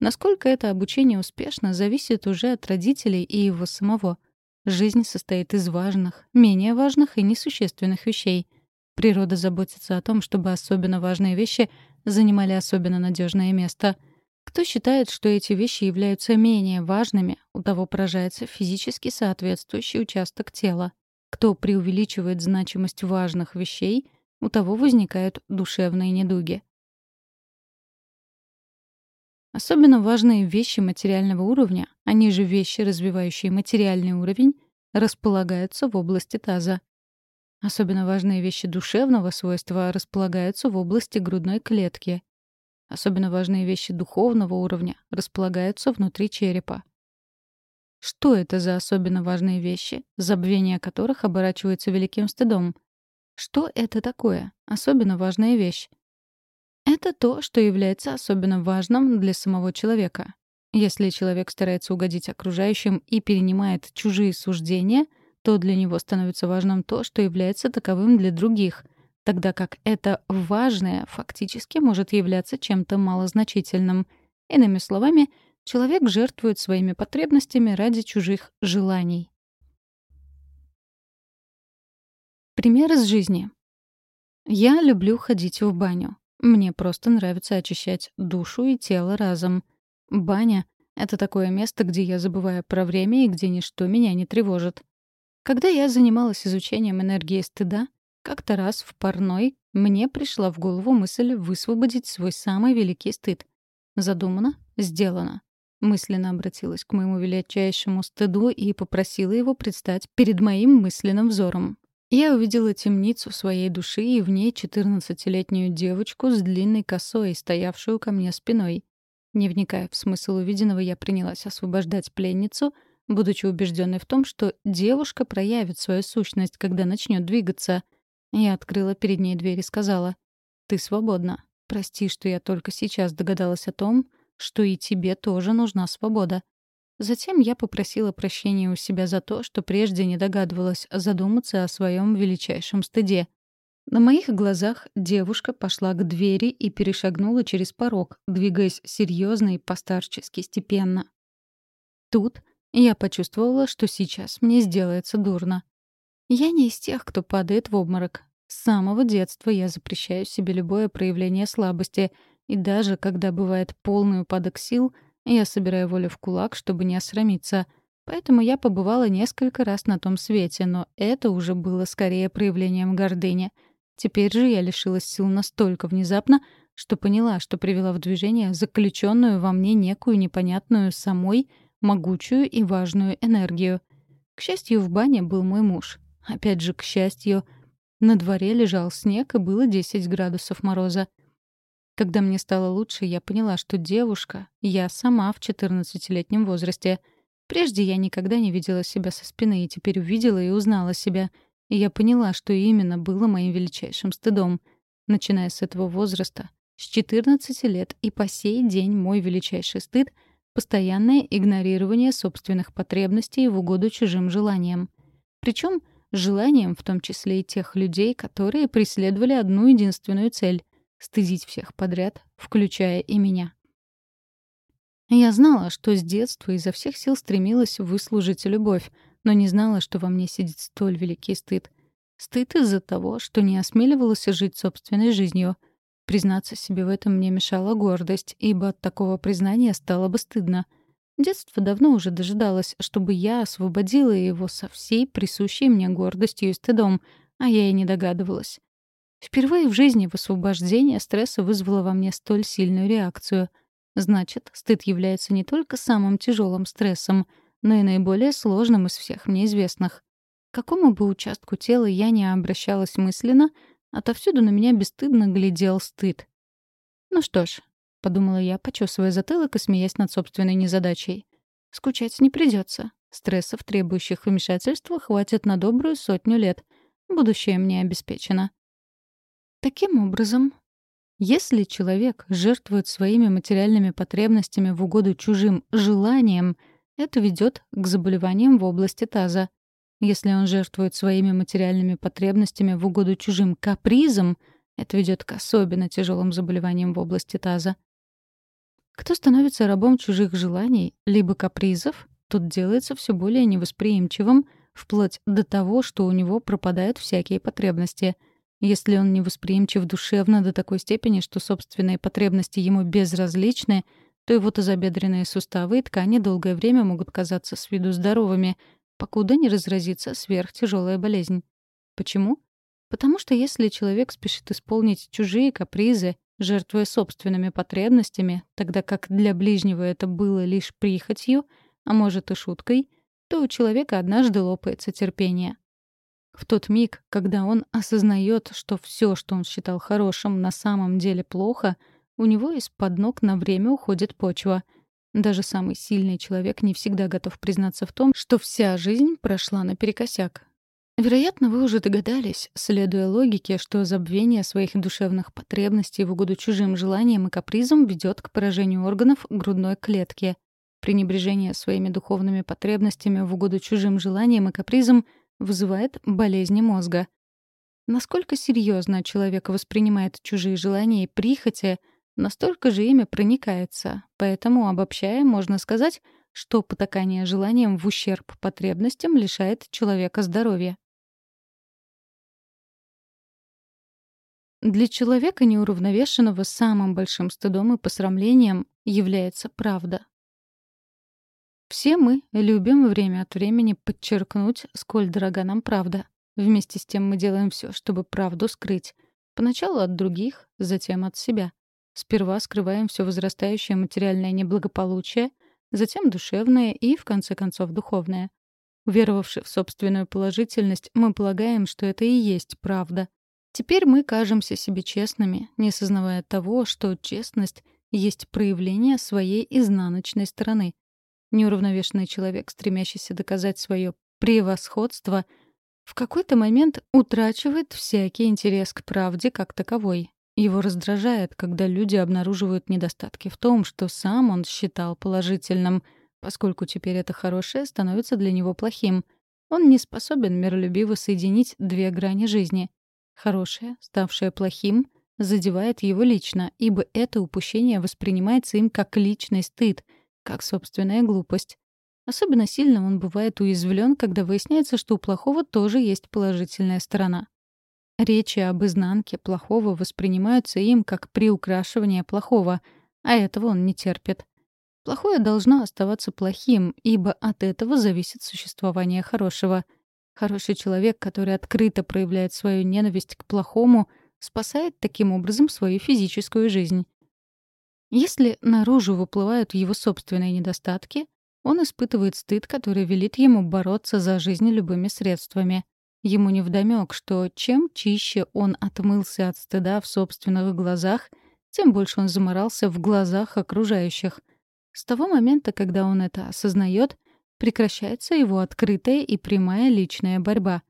Насколько это обучение успешно, зависит уже от родителей и его самого — Жизнь состоит из важных, менее важных и несущественных вещей. Природа заботится о том, чтобы особенно важные вещи занимали особенно надежное место. Кто считает, что эти вещи являются менее важными, у того поражается физически соответствующий участок тела. Кто преувеличивает значимость важных вещей, у того возникают душевные недуги. Особенно важные вещи материального уровня, они же вещи, развивающие материальный уровень, располагаются в области таза. Особенно важные вещи душевного свойства располагаются в области грудной клетки. Особенно важные вещи духовного уровня располагаются внутри черепа. Что это за особенно важные вещи, забвение которых оборачивается великим стыдом? Что это такое? Особенно важная вещь. Это то, что является особенно важным для самого человека. Если человек старается угодить окружающим и перенимает чужие суждения, то для него становится важным то, что является таковым для других, тогда как это важное фактически может являться чем-то малозначительным. Иными словами, человек жертвует своими потребностями ради чужих желаний. Пример из жизни. Я люблю ходить в баню. Мне просто нравится очищать душу и тело разом. Баня — это такое место, где я забываю про время и где ничто меня не тревожит. Когда я занималась изучением энергии стыда, как-то раз в парной мне пришла в голову мысль высвободить свой самый великий стыд. Задумано — сделано. Мысленно обратилась к моему величайшему стыду и попросила его предстать перед моим мысленным взором. Я увидела темницу своей души и в ней четырнадцатилетнюю девочку с длинной косой, стоявшую ко мне спиной. Не вникая в смысл увиденного, я принялась освобождать пленницу, будучи убежденной в том, что девушка проявит свою сущность, когда начнет двигаться. Я открыла перед ней дверь и сказала, «Ты свободна. Прости, что я только сейчас догадалась о том, что и тебе тоже нужна свобода. Затем я попросила прощения у себя за то, что прежде не догадывалась задуматься о своем величайшем стыде. На моих глазах девушка пошла к двери и перешагнула через порог, двигаясь серьезно и постарчески степенно. Тут я почувствовала, что сейчас мне сделается дурно. Я не из тех, кто падает в обморок. С самого детства я запрещаю себе любое проявление слабости, и даже когда бывает полный упадок сил — я собираю волю в кулак, чтобы не осрамиться. Поэтому я побывала несколько раз на том свете, но это уже было скорее проявлением гордыни. Теперь же я лишилась сил настолько внезапно, что поняла, что привела в движение заключенную во мне некую непонятную самой, могучую и важную энергию. К счастью, в бане был мой муж. Опять же, к счастью, на дворе лежал снег, и было 10 градусов мороза. Когда мне стало лучше, я поняла, что девушка — я сама в 14-летнем возрасте. Прежде я никогда не видела себя со спины, и теперь увидела и узнала себя. И я поняла, что именно было моим величайшим стыдом. Начиная с этого возраста, с 14 лет и по сей день мой величайший стыд — постоянное игнорирование собственных потребностей в угоду чужим желаниям. Причем желаниям в том числе и тех людей, которые преследовали одну единственную цель стыдить всех подряд, включая и меня. Я знала, что с детства изо всех сил стремилась выслужить любовь, но не знала, что во мне сидит столь великий стыд. Стыд из-за того, что не осмеливалась жить собственной жизнью. Признаться себе в этом мне мешала гордость, ибо от такого признания стало бы стыдно. Детство давно уже дожидалось, чтобы я освободила его со всей присущей мне гордостью и стыдом, а я и не догадывалась. Впервые в жизни высвобождение стресса вызвало во мне столь сильную реакцию. Значит, стыд является не только самым тяжелым стрессом, но и наиболее сложным из всех мне известных. К какому бы участку тела я не обращалась мысленно, отовсюду на меня бесстыдно глядел стыд. «Ну что ж», — подумала я, почесывая затылок и смеясь над собственной незадачей. «Скучать не придется. Стрессов, требующих вмешательства, хватит на добрую сотню лет. Будущее мне обеспечено». Таким образом, если человек жертвует своими материальными потребностями в угоду чужим желаниям, это ведет к заболеваниям в области таза. Если он жертвует своими материальными потребностями в угоду чужим капризам, это ведет к особенно тяжелым заболеваниям в области таза. Кто становится рабом чужих желаний, либо капризов, тот делается все более невосприимчивым, вплоть до того, что у него пропадают всякие потребности — если он не восприимчив душевно до такой степени, что собственные потребности ему безразличны, то его тазобедренные суставы и ткани долгое время могут казаться с виду здоровыми, покуда не разразится сверхтяжелая болезнь. Почему? Потому что если человек спешит исполнить чужие капризы, жертвуя собственными потребностями, тогда как для ближнего это было лишь прихотью, а может и шуткой, то у человека однажды лопается терпение. В тот миг, когда он осознает, что все, что он считал хорошим, на самом деле плохо, у него из-под ног на время уходит почва. Даже самый сильный человек не всегда готов признаться в том, что вся жизнь прошла наперекосяк. Вероятно, вы уже догадались, следуя логике, что забвение своих душевных потребностей в угоду чужим желаниям и капризам ведет к поражению органов грудной клетки. Пренебрежение своими духовными потребностями в угоду чужим желаниям и капризам вызывает болезни мозга. Насколько серьезно человек воспринимает чужие желания и прихоти, настолько же ими проникается. Поэтому, обобщая, можно сказать, что потакание желаниям в ущерб потребностям лишает человека здоровья. Для человека неуравновешенного самым большим стыдом и посрамлением является правда. Все мы любим время от времени подчеркнуть, сколь дорога нам правда. Вместе с тем мы делаем все, чтобы правду скрыть. Поначалу от других, затем от себя. Сперва скрываем все возрастающее материальное неблагополучие, затем душевное и, в конце концов, духовное. Уверовавши в собственную положительность, мы полагаем, что это и есть правда — Теперь мы кажемся себе честными, не сознавая того, что честность есть проявление своей изнаночной стороны. Неуравновешенный человек, стремящийся доказать свое превосходство, в какой-то момент утрачивает всякий интерес к правде как таковой. Его раздражает, когда люди обнаруживают недостатки в том, что сам он считал положительным, поскольку теперь это хорошее становится для него плохим. Он не способен миролюбиво соединить две грани жизни. Хорошее, ставшее плохим, задевает его лично, ибо это упущение воспринимается им как личный стыд, как собственная глупость. Особенно сильно он бывает уязвлен, когда выясняется, что у плохого тоже есть положительная сторона. Речи об изнанке плохого воспринимаются им как приукрашивание плохого, а этого он не терпит. Плохое должно оставаться плохим, ибо от этого зависит существование хорошего — Хороший человек, который открыто проявляет свою ненависть к плохому, спасает таким образом свою физическую жизнь. Если наружу выплывают его собственные недостатки, он испытывает стыд, который велит ему бороться за жизнь любыми средствами. Ему невдомёк, что чем чище он отмылся от стыда в собственных глазах, тем больше он заморался в глазах окружающих. С того момента, когда он это осознает, прекращается его открытая и прямая личная борьба.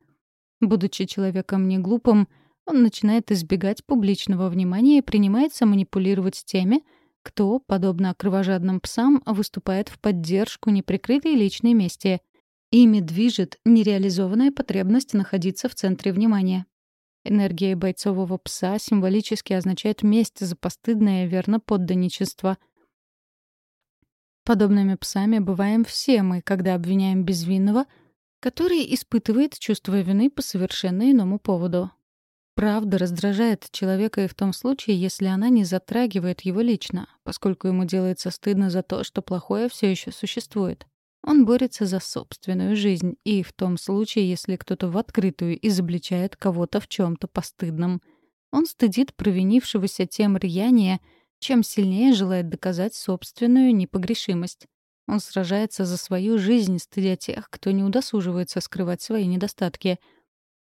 Будучи человеком неглупым, он начинает избегать публичного внимания и принимается манипулировать теми, кто, подобно кровожадным псам, выступает в поддержку неприкрытой личной мести. Ими движет нереализованная потребность находиться в центре внимания. Энергия бойцового пса символически означает месть за постыдное верноподданничество — Подобными псами бываем все мы, когда обвиняем безвинного, который испытывает чувство вины по совершенно иному поводу. Правда раздражает человека и в том случае, если она не затрагивает его лично, поскольку ему делается стыдно за то, что плохое все еще существует. Он борется за собственную жизнь, и в том случае, если кто-то в открытую изобличает кого-то в чем то постыдном. Он стыдит провинившегося тем рьяние, чем сильнее желает доказать собственную непогрешимость. Он сражается за свою жизнь, стыдя тех, кто не удосуживается скрывать свои недостатки.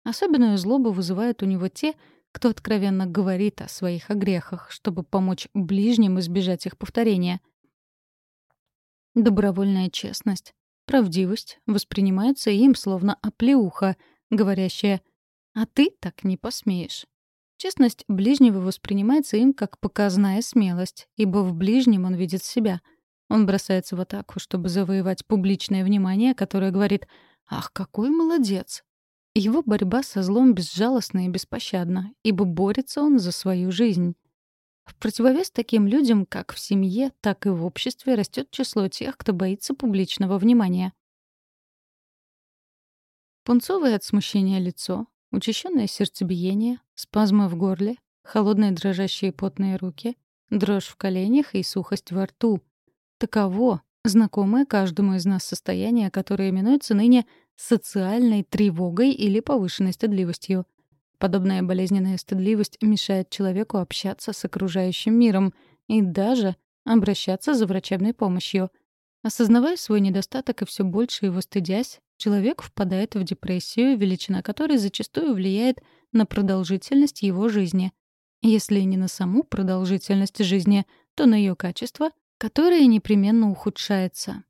Особенную злобу вызывают у него те, кто откровенно говорит о своих огрехах, чтобы помочь ближним избежать их повторения. Добровольная честность, правдивость воспринимаются им словно оплеуха, говорящая «А ты так не посмеешь». Честность ближнего воспринимается им как показная смелость, ибо в ближнем он видит себя. Он бросается в атаку, чтобы завоевать публичное внимание, которое говорит «Ах, какой молодец!». Его борьба со злом безжалостна и беспощадна, ибо борется он за свою жизнь. В противовес таким людям как в семье, так и в обществе растет число тех, кто боится публичного внимания. Пунцовое от смущения лицо, Учащенное сердцебиение, спазмы в горле, холодные дрожащие потные руки, дрожь в коленях и сухость во рту. Таково знакомое каждому из нас состояние, которое именуется ныне социальной тревогой или повышенной стыдливостью. Подобная болезненная стыдливость мешает человеку общаться с окружающим миром и даже обращаться за врачебной помощью. Осознавая свой недостаток и все больше его стыдясь, человек впадает в депрессию, величина которой зачастую влияет на продолжительность его жизни. Если не на саму продолжительность жизни, то на ее качество, которое непременно ухудшается.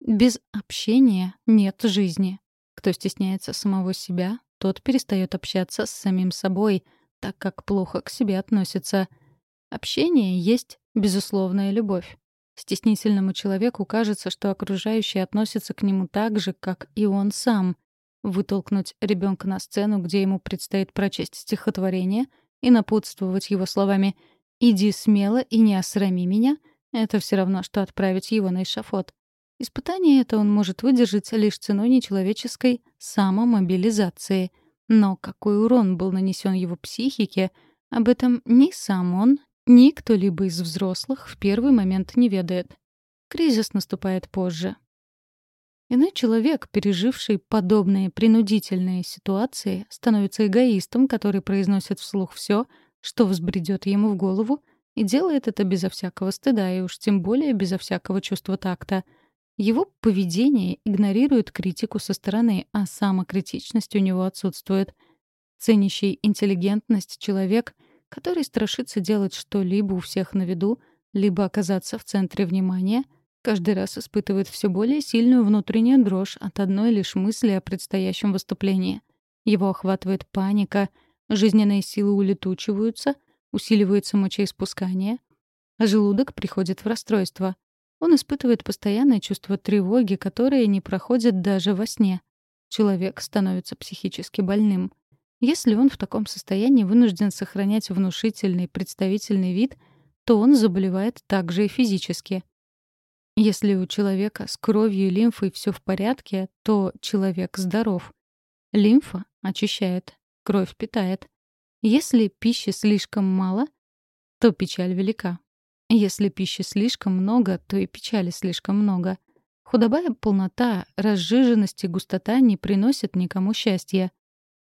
Без общения нет жизни. Кто стесняется самого себя, тот перестает общаться с самим собой, так как плохо к себе относится. Общение есть безусловная любовь. Стеснительному человеку кажется, что окружающие относятся к нему так же, как и он сам. Вытолкнуть ребенка на сцену, где ему предстоит прочесть стихотворение, и напутствовать его словами «иди смело и не осрами меня» — это все равно, что отправить его на эшафот. Испытание это он может выдержать лишь ценой нечеловеческой самомобилизации. Но какой урон был нанесен его психике, об этом ни сам он, ни кто-либо из взрослых в первый момент не ведает. Кризис наступает позже. Иной человек, переживший подобные принудительные ситуации, становится эгоистом, который произносит вслух все, что взбредет ему в голову, и делает это безо всякого стыда и уж тем более безо всякого чувства такта. Его поведение игнорирует критику со стороны, а самокритичность у него отсутствует. Ценящий интеллигентность человек — который страшится делать что-либо у всех на виду, либо оказаться в центре внимания, каждый раз испытывает все более сильную внутреннюю дрожь от одной лишь мысли о предстоящем выступлении. Его охватывает паника, жизненные силы улетучиваются, усиливается мочеиспускание, а желудок приходит в расстройство. Он испытывает постоянное чувство тревоги, которое не проходит даже во сне. Человек становится психически больным — если он в таком состоянии вынужден сохранять внушительный представительный вид, то он заболевает также и физически. Если у человека с кровью и лимфой все в порядке, то человек здоров. Лимфа очищает, кровь питает. Если пищи слишком мало, то печаль велика. Если пищи слишком много, то и печали слишком много. Худобая полнота, разжиженность и густота не приносят никому счастья.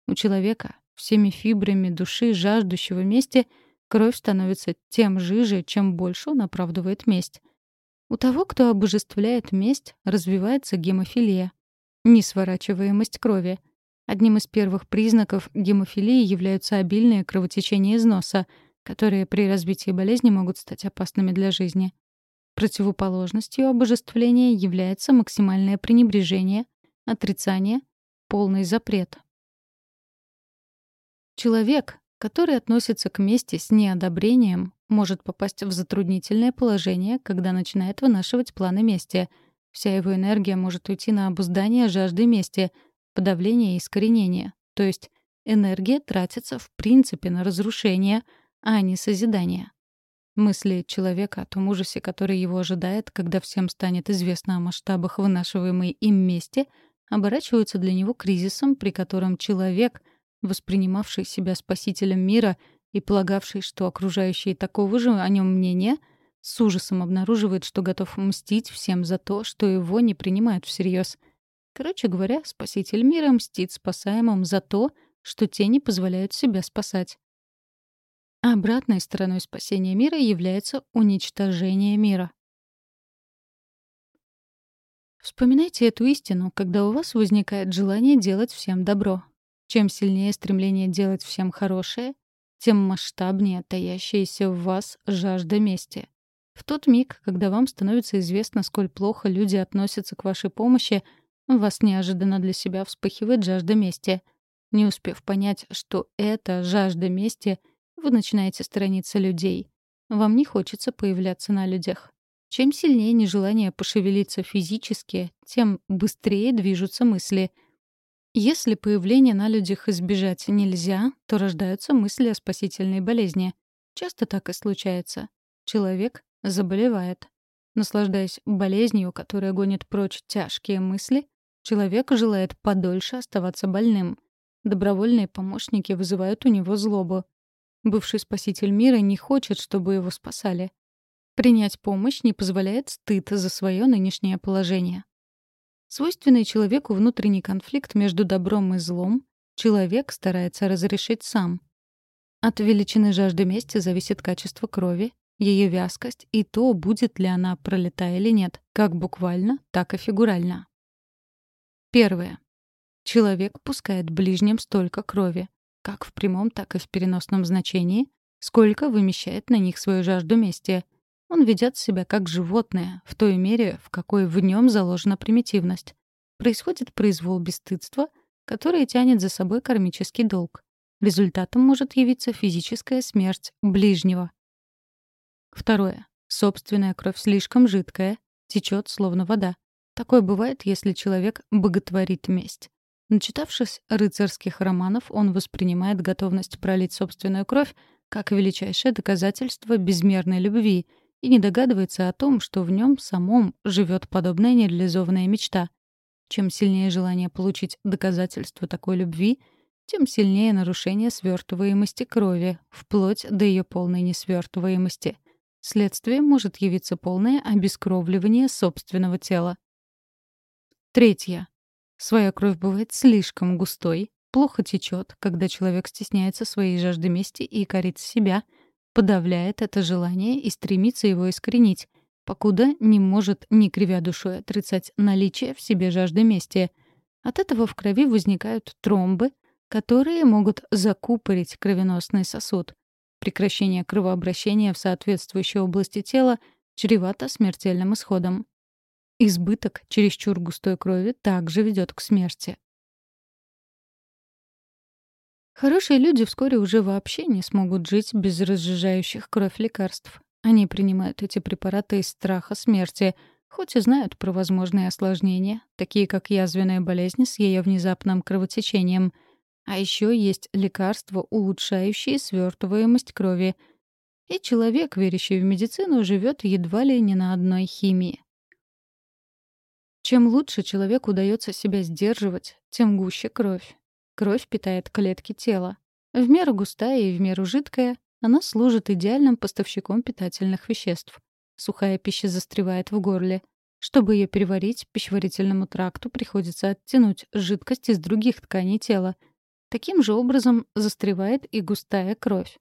У человека всеми фибрами души, жаждущего мести, кровь становится тем жиже, чем больше он оправдывает месть. У того, кто обожествляет месть, развивается гемофилия — несворачиваемость крови. Одним из первых признаков гемофилии являются обильные кровотечения из носа, которые при развитии болезни могут стать опасными для жизни. Противоположностью обожествления является максимальное пренебрежение, отрицание, полный запрет. Человек, который относится к мести с неодобрением, может попасть в затруднительное положение, когда начинает вынашивать планы мести. Вся его энергия может уйти на обуздание жажды мести, подавление и искоренение. То есть энергия тратится в принципе на разрушение, а не созидание. Мысли человека о том ужасе, который его ожидает, когда всем станет известно о масштабах вынашиваемой им мести, оборачиваются для него кризисом, при котором человек — воспринимавший себя спасителем мира и полагавший, что окружающие такого же о нем мнения, с ужасом обнаруживает, что готов мстить всем за то, что его не принимают всерьез. Короче говоря, спаситель мира мстит спасаемым за то, что те не позволяют себя спасать. Обратной стороной спасения мира является уничтожение мира. Вспоминайте эту истину, когда у вас возникает желание делать всем добро. Чем сильнее стремление делать всем хорошее, тем масштабнее таящаяся в вас жажда мести. В тот миг, когда вам становится известно, сколь плохо люди относятся к вашей помощи, вас неожиданно для себя вспыхивает жажда мести. Не успев понять, что это жажда мести, вы начинаете сторониться людей. Вам не хочется появляться на людях. Чем сильнее нежелание пошевелиться физически, тем быстрее движутся мысли — если появление на людях избежать нельзя, то рождаются мысли о спасительной болезни. Часто так и случается. Человек заболевает. Наслаждаясь болезнью, которая гонит прочь тяжкие мысли, человек желает подольше оставаться больным. Добровольные помощники вызывают у него злобу. Бывший спаситель мира не хочет, чтобы его спасали. Принять помощь не позволяет стыд за свое нынешнее положение. Свойственный человеку внутренний конфликт между добром и злом человек старается разрешить сам. От величины жажды мести зависит качество крови, ее вязкость и то, будет ли она пролита или нет, как буквально, так и фигурально. Первое. Человек пускает ближним столько крови, как в прямом, так и в переносном значении, сколько вымещает на них свою жажду мести, он ведет себя как животное, в той мере, в какой в нем заложена примитивность. происходит произвол бесстыдства, которое тянет за собой кармический долг. Результатом может явиться физическая смерть ближнего. Второе. Собственная кровь слишком жидкая, течет словно вода. Такое бывает, если человек боготворит месть. Начитавшись рыцарских романов, он воспринимает готовность пролить собственную кровь как величайшее доказательство безмерной любви и не догадывается о том, что в нем самом живет подобная нереализованная мечта. Чем сильнее желание получить доказательство такой любви, тем сильнее нарушение свертываемости крови, вплоть до ее полной несвертываемости. Следствием может явиться полное обескровливание собственного тела. Третье. Своя кровь бывает слишком густой, плохо течет, когда человек стесняется своей жажды мести и корит себя, подавляет это желание и стремится его искоренить, покуда не может, ни кривя душой, отрицать наличие в себе жажды мести. От этого в крови возникают тромбы, которые могут закупорить кровеносный сосуд. Прекращение кровообращения в соответствующей области тела чревато смертельным исходом. Избыток чересчур густой крови также ведет к смерти. Хорошие люди вскоре уже вообще не смогут жить без разжижающих кровь лекарств. Они принимают эти препараты из страха смерти, хоть и знают про возможные осложнения, такие как язвенная болезнь с ее внезапным кровотечением. А еще есть лекарства, улучшающие свертываемость крови. И человек, верящий в медицину, живет едва ли не на одной химии. Чем лучше человеку удается себя сдерживать, тем гуще кровь. Кровь питает клетки тела. В меру густая и в меру жидкая, она служит идеальным поставщиком питательных веществ. Сухая пища застревает в горле. Чтобы ее переварить, пищеварительному тракту приходится оттянуть жидкость из других тканей тела. Таким же образом застревает и густая кровь.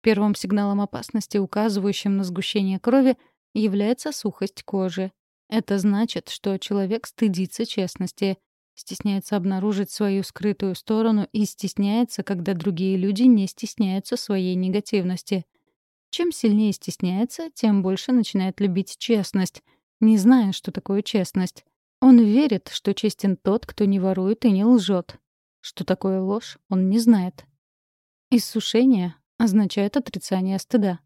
Первым сигналом опасности, указывающим на сгущение крови, является сухость кожи. Это значит, что человек стыдится честности, стесняется обнаружить свою скрытую сторону и стесняется, когда другие люди не стесняются своей негативности. Чем сильнее стесняется, тем больше начинает любить честность, не зная, что такое честность. Он верит, что честен тот, кто не ворует и не лжет. Что такое ложь, он не знает. Иссушение означает отрицание стыда.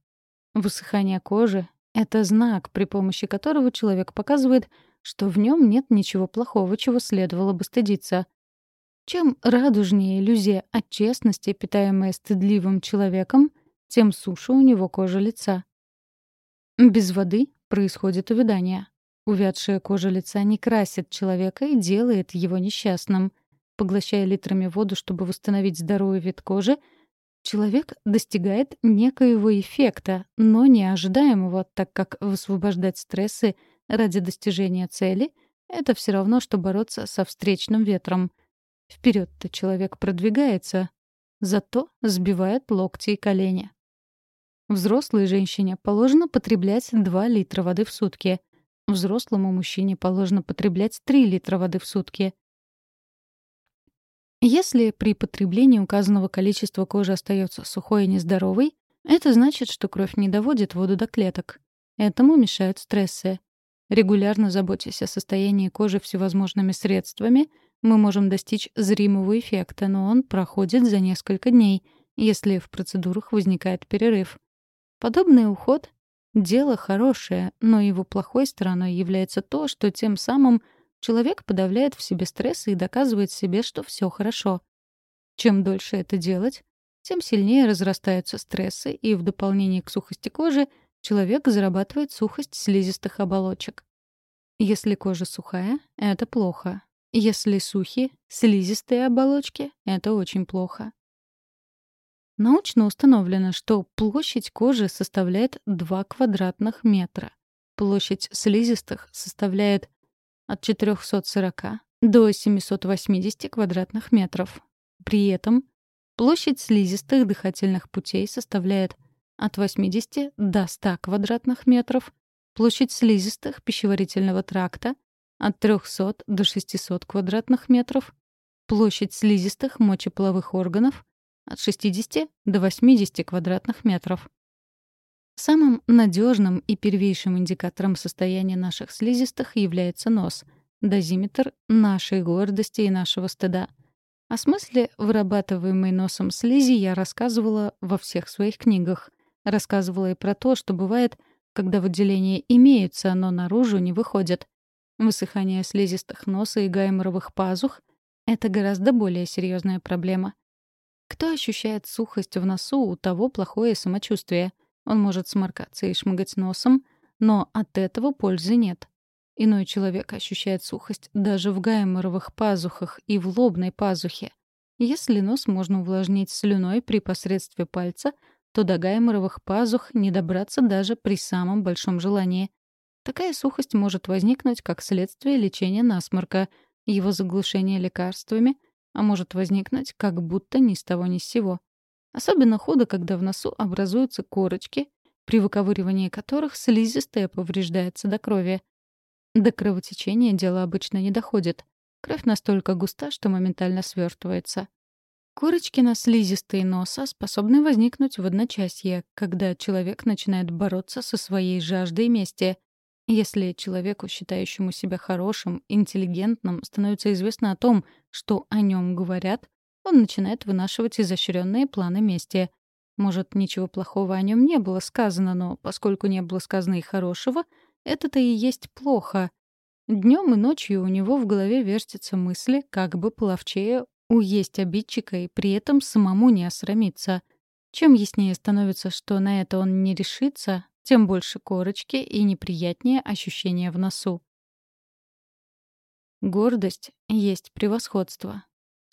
Высыхание кожи это знак, при помощи которого человек показывает, что в нем нет ничего плохого, чего следовало бы стыдиться. Чем радужнее иллюзия от честности, питаемая стыдливым человеком, тем суше у него кожа лица. Без воды происходит увядание. Увядшая кожа лица не красит человека и делает его несчастным. Поглощая литрами воду, чтобы восстановить здоровый вид кожи, человек достигает некоего эффекта, но не ожидаемого, так как высвобождать стрессы ради достижения цели — это все равно, что бороться со встречным ветром. Вперед-то человек продвигается, зато сбивает локти и колени. Взрослой женщине положено потреблять 2 литра воды в сутки. Взрослому мужчине положено потреблять 3 литра воды в сутки. Если при потреблении указанного количества кожи остается сухой и нездоровой, это значит, что кровь не доводит воду до клеток. Этому мешают стрессы. Регулярно заботясь о состоянии кожи всевозможными средствами, мы можем достичь зримого эффекта, но он проходит за несколько дней, если в процедурах возникает перерыв. Подобный уход — дело хорошее, но его плохой стороной является то, что тем самым — Человек подавляет в себе стресс и доказывает себе, что все хорошо. Чем дольше это делать, тем сильнее разрастаются стрессы, и в дополнение к сухости кожи человек зарабатывает сухость слизистых оболочек. Если кожа сухая, это плохо. Если сухие, слизистые оболочки — это очень плохо. Научно установлено, что площадь кожи составляет 2 квадратных метра. Площадь слизистых составляет от 440 до 780 квадратных метров. При этом площадь слизистых дыхательных путей составляет от 80 до 100 квадратных метров, площадь слизистых пищеварительного тракта от 300 до 600 квадратных метров, площадь слизистых мочеполовых органов от 60 до 80 квадратных метров. Самым надежным и первейшим индикатором состояния наших слизистых является нос. дозиметр нашей гордости и нашего стыда. О смысле вырабатываемой носом слизи я рассказывала во всех своих книгах. Рассказывала и про то, что бывает, когда выделения имеются, но наружу не выходят. Высыхание слизистых носа и гайморовых пазух — это гораздо более серьезная проблема. Кто ощущает сухость в носу, у того плохое самочувствие. Он может сморкаться и шмыгать носом, но от этого пользы нет. Иной человек ощущает сухость даже в гайморовых пазухах и в лобной пазухе. Если нос можно увлажнить слюной при посредстве пальца, то до гайморовых пазух не добраться даже при самом большом желании. Такая сухость может возникнуть как следствие лечения насморка, его заглушения лекарствами, а может возникнуть как будто ни с того ни с сего. Особенно худо, когда в носу образуются корочки, при выковыривании которых слизистая повреждается до крови. До кровотечения дело обычно не доходит. Кровь настолько густа, что моментально свертывается. Корочки на слизистой носа способны возникнуть в одночасье, когда человек начинает бороться со своей жаждой мести. Если человеку, считающему себя хорошим, интеллигентным, становится известно о том, что о нем говорят, он начинает вынашивать изощренные планы мести. Может, ничего плохого о нем не было сказано, но поскольку не было сказано и хорошего — это-то и есть плохо. Днем и ночью у него в голове вертятся мысли, как бы половчее уесть обидчика и при этом самому не осрамиться. Чем яснее становится, что на это он не решится, тем больше корочки и неприятнее ощущения в носу. Гордость есть превосходство.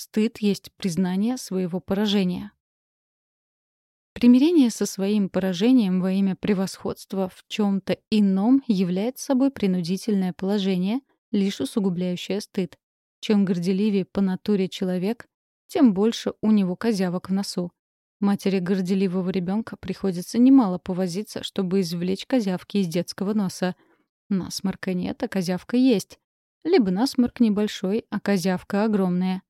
Стыд есть признание своего поражения. Примирение со своим поражением во имя превосходства в чем-то ином является собой принудительное положение, лишь усугубляющее стыд. Чем горделивее по натуре человек, тем больше у него козявок в носу. Матери горделивого ребенка приходится немало повозиться, чтобы извлечь козявки из детского носа. Насморка нет, а козявка есть. Либо насморк небольшой, а козявка огромная.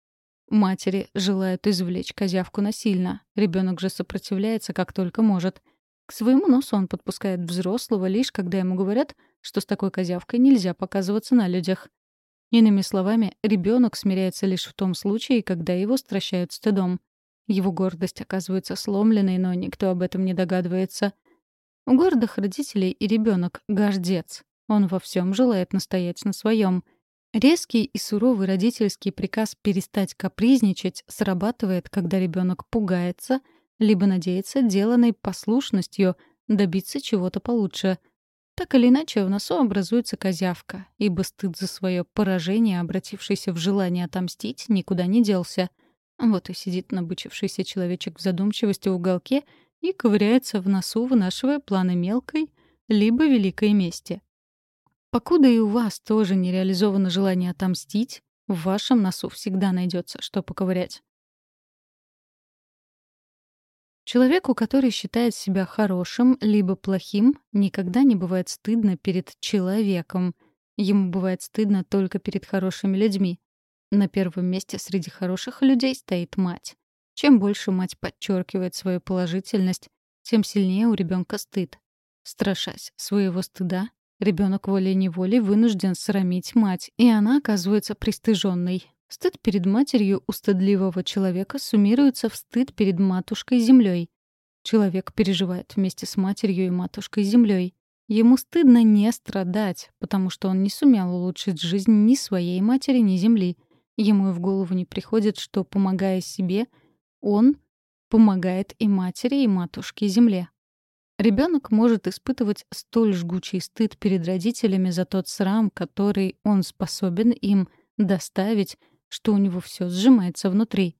Матери желают извлечь козявку насильно. Ребенок же сопротивляется как только может. К своему носу он подпускает взрослого лишь когда ему говорят, что с такой козявкой нельзя показываться на людях. Иными словами, ребенок смиряется лишь в том случае, когда его стращают стыдом. Его гордость оказывается сломленной, но никто об этом не догадывается. У гордых родителей и ребенок гордец. Он во всем желает настоять на своем. Резкий и суровый родительский приказ перестать капризничать срабатывает, когда ребенок пугается, либо надеется деланной послушностью добиться чего-то получше. Так или иначе, в носу образуется козявка, ибо стыд за свое поражение, обратившийся в желание отомстить, никуда не делся. Вот и сидит набычившийся человечек в задумчивости в уголке и ковыряется в носу, вынашивая планы мелкой либо великой мести. Покуда и у вас тоже не реализовано желание отомстить, в вашем носу всегда найдется, что поковырять. Человеку, который считает себя хорошим либо плохим, никогда не бывает стыдно перед человеком. Ему бывает стыдно только перед хорошими людьми. На первом месте среди хороших людей стоит мать. Чем больше мать подчеркивает свою положительность, тем сильнее у ребенка стыд. Страшась своего стыда, Ребенок волей-неволей вынужден срамить мать, и она оказывается пристыженной. Стыд перед матерью у стыдливого человека суммируется в стыд перед матушкой-землей. Человек переживает вместе с матерью и матушкой-землей. Ему стыдно не страдать, потому что он не сумел улучшить жизнь ни своей матери, ни земли. Ему и в голову не приходит, что, помогая себе, он помогает и матери, и матушке-земле. Ребенок может испытывать столь жгучий стыд перед родителями за тот срам, который он способен им доставить, что у него все сжимается внутри.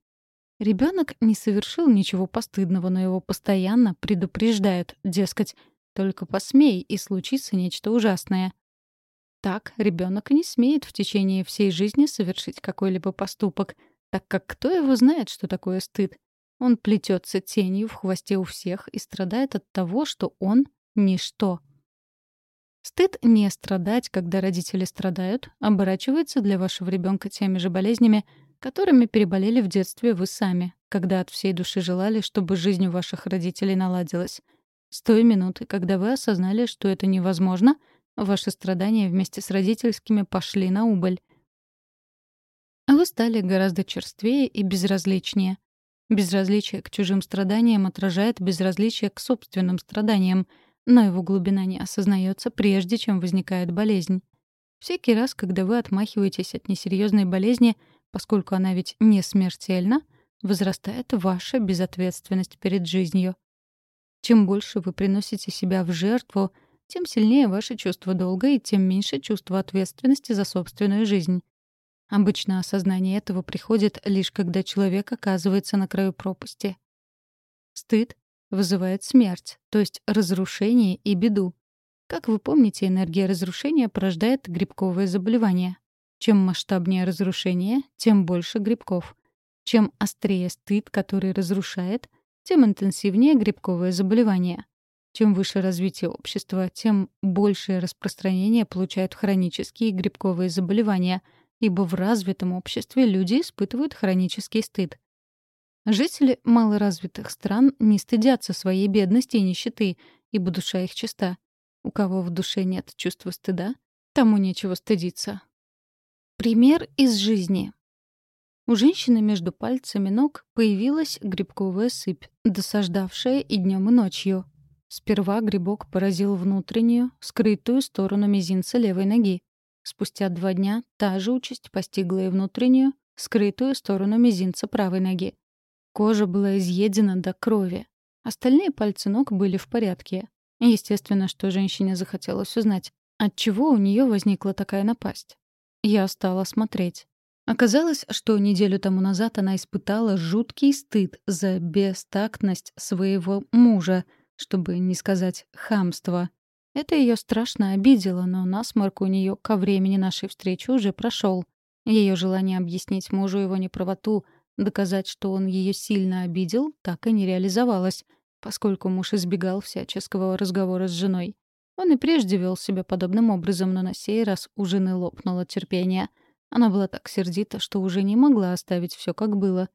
Ребенок не совершил ничего постыдного, но его постоянно предупреждают, дескать, только посмей, и случится нечто ужасное. Так ребенок не смеет в течение всей жизни совершить какой-либо поступок, так как кто его знает, что такое стыд? Он плетется тенью в хвосте у всех и страдает от того, что он — ничто. Стыд не страдать, когда родители страдают, оборачивается для вашего ребенка теми же болезнями, которыми переболели в детстве вы сами, когда от всей души желали, чтобы жизнь у ваших родителей наладилась. С той минуты, когда вы осознали, что это невозможно, Ваши страдания вместе с родительскими пошли на убыль. Вы стали гораздо черствее и безразличнее. Безразличие к чужим страданиям отражает безразличие к собственным страданиям, но его глубина не осознается, прежде чем возникает болезнь. Всякий раз, когда вы отмахиваетесь от несерьезной болезни, поскольку она ведь не смертельна, возрастает ваша безответственность перед жизнью. Чем больше вы приносите себя в жертву, тем сильнее ваше чувство долга и тем меньше чувство ответственности за собственную жизнь. Обычно осознание этого приходит лишь когда человек оказывается на краю пропасти. Стыд вызывает смерть, то есть разрушение и беду. Как вы помните, энергия разрушения порождает грибковое заболевание. Чем масштабнее разрушение, тем больше грибков. Чем острее стыд, который разрушает, тем интенсивнее грибковое заболевание. Чем выше развитие общества, тем большее распространение получают хронические грибковые заболевания — ибо в развитом обществе люди испытывают хронический стыд. Жители малоразвитых стран не стыдятся своей бедности и нищеты, ибо душа их чиста. У кого в душе нет чувства стыда, тому нечего стыдиться. Пример из жизни. У женщины между пальцами ног появилась грибковая сыпь, досаждавшая и днем, и ночью. Сперва грибок поразил внутреннюю, скрытую сторону мизинца левой ноги. Спустя два дня та же участь постигла и внутреннюю, скрытую сторону мизинца правой ноги. Кожа была изъедена до крови. Остальные пальцы ног были в порядке. Естественно, что женщине захотелось узнать, от чего у нее возникла такая напасть. Я стала смотреть. Оказалось, что неделю тому назад она испытала жуткий стыд за бестактность своего мужа, чтобы не сказать хамство. Это ее страшно обидело, но насморк у нее ко времени нашей встречи уже прошел. Ее желание объяснить мужу его неправоту, доказать, что он ее сильно обидел, так и не реализовалось, поскольку муж избегал всяческого разговора с женой. Он и прежде вел себя подобным образом, но на сей раз у жены лопнуло терпение. Она была так сердита, что уже не могла оставить все как было.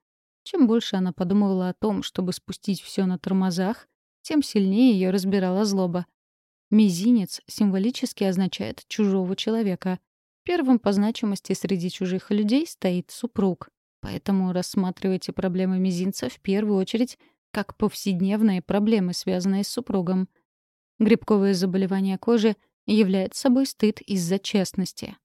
Чем больше она подумывала о том, чтобы спустить все на тормозах, тем сильнее ее разбирала злоба. Мизинец символически означает «чужого человека». Первым по значимости среди чужих людей стоит супруг. Поэтому рассматривайте проблемы мизинца в первую очередь как повседневные проблемы, связанные с супругом. Грибковое заболевание кожи является собой стыд из-за честности.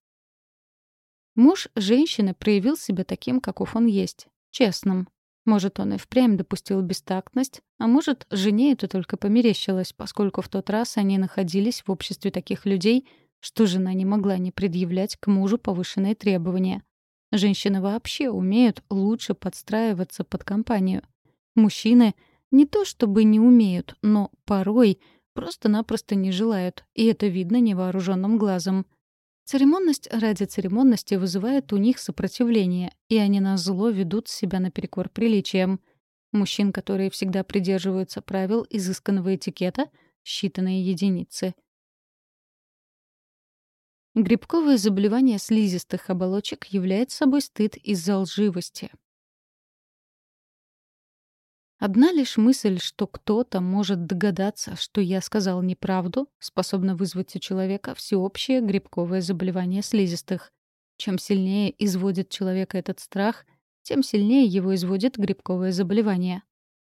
Муж женщины проявил себя таким, каков он есть, честным, может, он и впрямь допустил бестактность, а может, жене это только померещилось, поскольку в тот раз они находились в обществе таких людей, что жена не могла не предъявлять к мужу повышенные требования. Женщины вообще умеют лучше подстраиваться под компанию. Мужчины не то чтобы не умеют, но порой просто-напросто не желают, и это видно невооруженным глазом. Церемонность ради церемонности вызывает у них сопротивление, и они на зло ведут себя наперекор приличиям. Мужчин, которые всегда придерживаются правил изысканного этикета, считанные единицы. Грибковое заболевание слизистых оболочек является собой стыд из-за лживости. Одна лишь мысль, что кто-то может догадаться, что я сказал неправду, способна вызвать у человека всеобщее грибковое заболевание слизистых. Чем сильнее изводит человека этот страх, тем сильнее его изводит грибковое заболевание.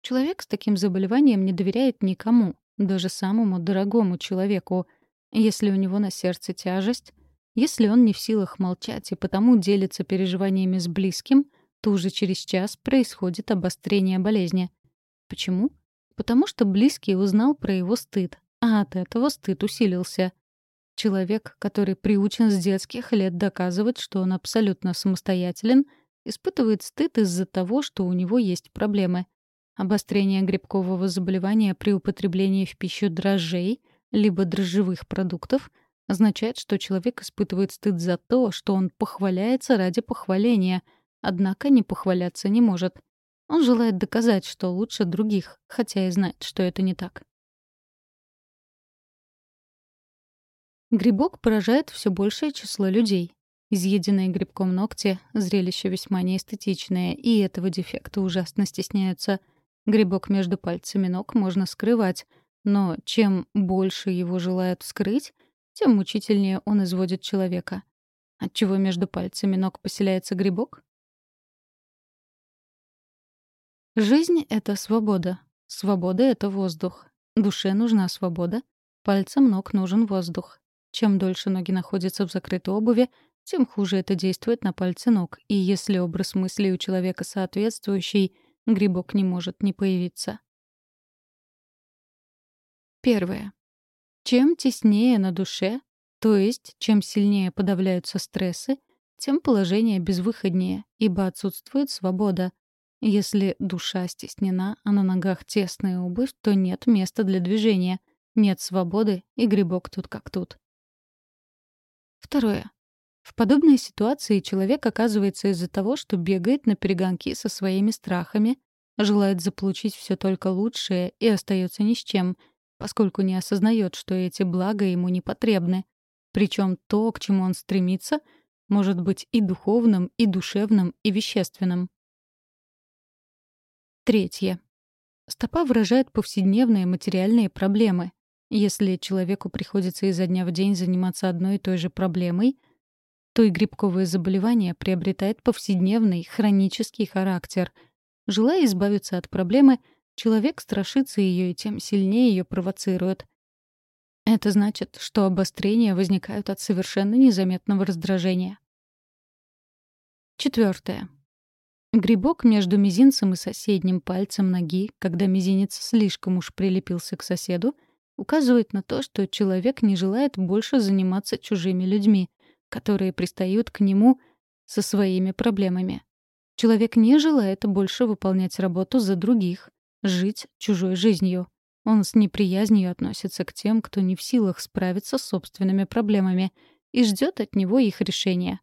Человек с таким заболеванием не доверяет никому, даже самому дорогому человеку. Если у него на сердце тяжесть, если он не в силах молчать и потому делится переживаниями с близким, то уже через час происходит обострение болезни. Почему? Потому что близкий узнал про его стыд, а от этого стыд усилился. Человек, который приучен с детских лет доказывать, что он абсолютно самостоятелен, испытывает стыд из-за того, что у него есть проблемы. Обострение грибкового заболевания при употреблении в пищу дрожжей либо дрожжевых продуктов означает, что человек испытывает стыд за то, что он похваляется ради похваления, однако не похваляться не может — он желает доказать, что лучше других, хотя и знает, что это не так. Грибок поражает все большее число людей. Изъеденные грибком ногти — зрелище весьма неэстетичное, и этого дефекта ужасно стесняются. Грибок между пальцами ног можно скрывать, но чем больше его желают скрыть, тем мучительнее он изводит человека. Отчего между пальцами ног поселяется грибок? Жизнь — это свобода. Свобода — это воздух. Душе нужна свобода. Пальцам ног нужен воздух. Чем дольше ноги находятся в закрытой обуви, тем хуже это действует на пальцы ног. И если образ мысли у человека соответствующий, грибок не может не появиться. Первое. Чем теснее на душе, то есть чем сильнее подавляются стрессы, тем положение безвыходнее, ибо отсутствует свобода. Если душа стеснена, а на ногах тесная обувь, то нет места для движения, нет свободы, и грибок тут как тут. Второе. В подобной ситуации человек оказывается из-за того, что бегает на перегонки со своими страхами, желает заполучить все только лучшее и остается ни с чем — поскольку не осознает, что эти блага ему не потребны. Причем то, к чему он стремится, может быть и духовным, и душевным, и вещественным. Третье. Стопа выражает повседневные материальные проблемы. Если человеку приходится изо дня в день заниматься одной и той же проблемой, то и грибковое заболевание приобретает повседневный, хронический характер. Желая избавиться от проблемы, Человек страшится ее и тем сильнее ее провоцирует. Это значит, что обострения возникают от совершенно незаметного раздражения. Четвертое. Грибок между мизинцем и соседним пальцем ноги, когда мизинец слишком уж прилепился к соседу, указывает на то, что человек не желает больше заниматься чужими людьми, которые пристают к нему со своими проблемами. Человек не желает больше выполнять работу за других, жить чужой жизнью. Он с неприязнью относится к тем, кто не в силах справиться с собственными проблемами, и ждет от него их решения.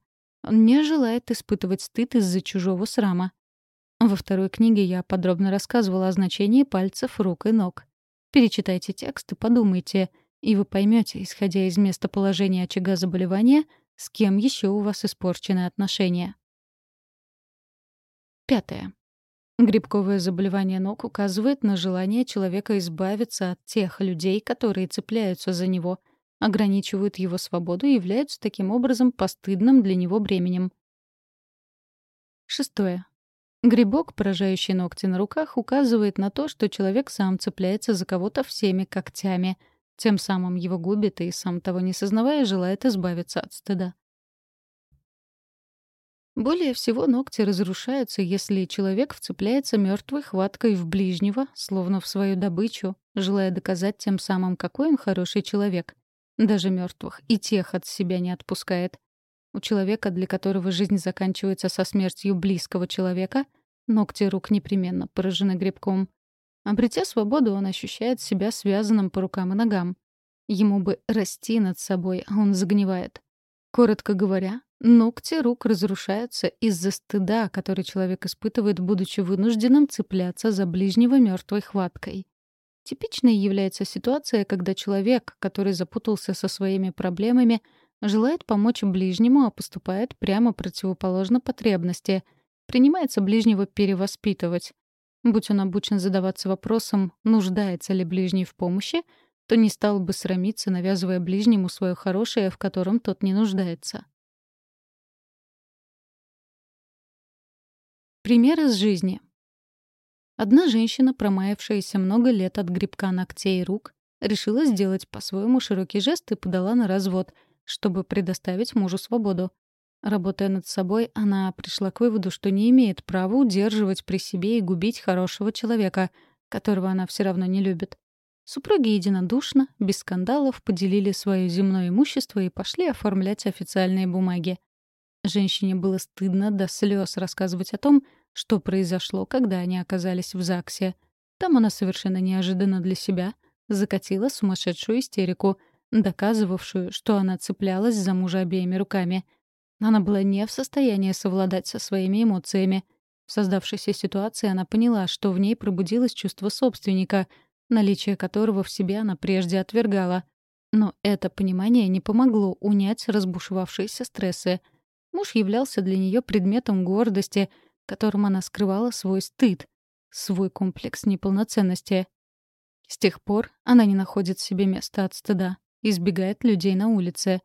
Он не желает испытывать стыд из-за чужого срама. Во второй книге я подробно рассказывала о значении пальцев рук и ног. Перечитайте текст и подумайте, и вы поймете, исходя из местоположения очага заболевания, с кем еще у вас испорчены отношения. Пятое. Грибковое заболевание ног указывает на желание человека избавиться от тех людей, которые цепляются за него, ограничивают его свободу и являются таким образом постыдным для него бременем. Шестое. Грибок, поражающий ногти на руках, указывает на то, что человек сам цепляется за кого-то всеми когтями, тем самым его губит и, сам того не сознавая, желает избавиться от стыда. Более всего ногти разрушаются, если человек вцепляется мертвой хваткой в ближнего, словно в свою добычу, желая доказать тем самым, какой он хороший человек. Даже мертвых и тех от себя не отпускает. У человека, для которого жизнь заканчивается со смертью близкого человека, ногти рук непременно поражены грибком. Обретя свободу, он ощущает себя связанным по рукам и ногам. Ему бы расти над собой, а он загнивает. Коротко говоря, Ногти рук разрушаются из-за стыда, который человек испытывает, будучи вынужденным цепляться за ближнего мертвой хваткой. Типичной является ситуация, когда человек, который запутался со своими проблемами, желает помочь ближнему, а поступает прямо противоположно потребности, принимается ближнего перевоспитывать. Будь он обучен задаваться вопросом, нуждается ли ближний в помощи, то не стал бы срамиться, навязывая ближнему свое хорошее, в котором тот не нуждается. Пример из жизни. Одна женщина, промаявшаяся много лет от грибка ногтей и рук, решила сделать по-своему широкий жест и подала на развод, чтобы предоставить мужу свободу. Работая над собой, она пришла к выводу, что не имеет права удерживать при себе и губить хорошего человека, которого она все равно не любит. Супруги единодушно, без скандалов, поделили свое земное имущество и пошли оформлять официальные бумаги. Женщине было стыдно до слез рассказывать о том, что произошло, когда они оказались в ЗАГСе. Там она совершенно неожиданно для себя закатила сумасшедшую истерику, доказывавшую, что она цеплялась за мужа обеими руками. Она была не в состоянии совладать со своими эмоциями. В создавшейся ситуации она поняла, что в ней пробудилось чувство собственника, наличие которого в себе она прежде отвергала. Но это понимание не помогло унять разбушевавшиеся стрессы — Муж являлся для нее предметом гордости, которым она скрывала свой стыд, свой комплекс неполноценности. С тех пор она не находит себе места от стыда. избегает людей на улице.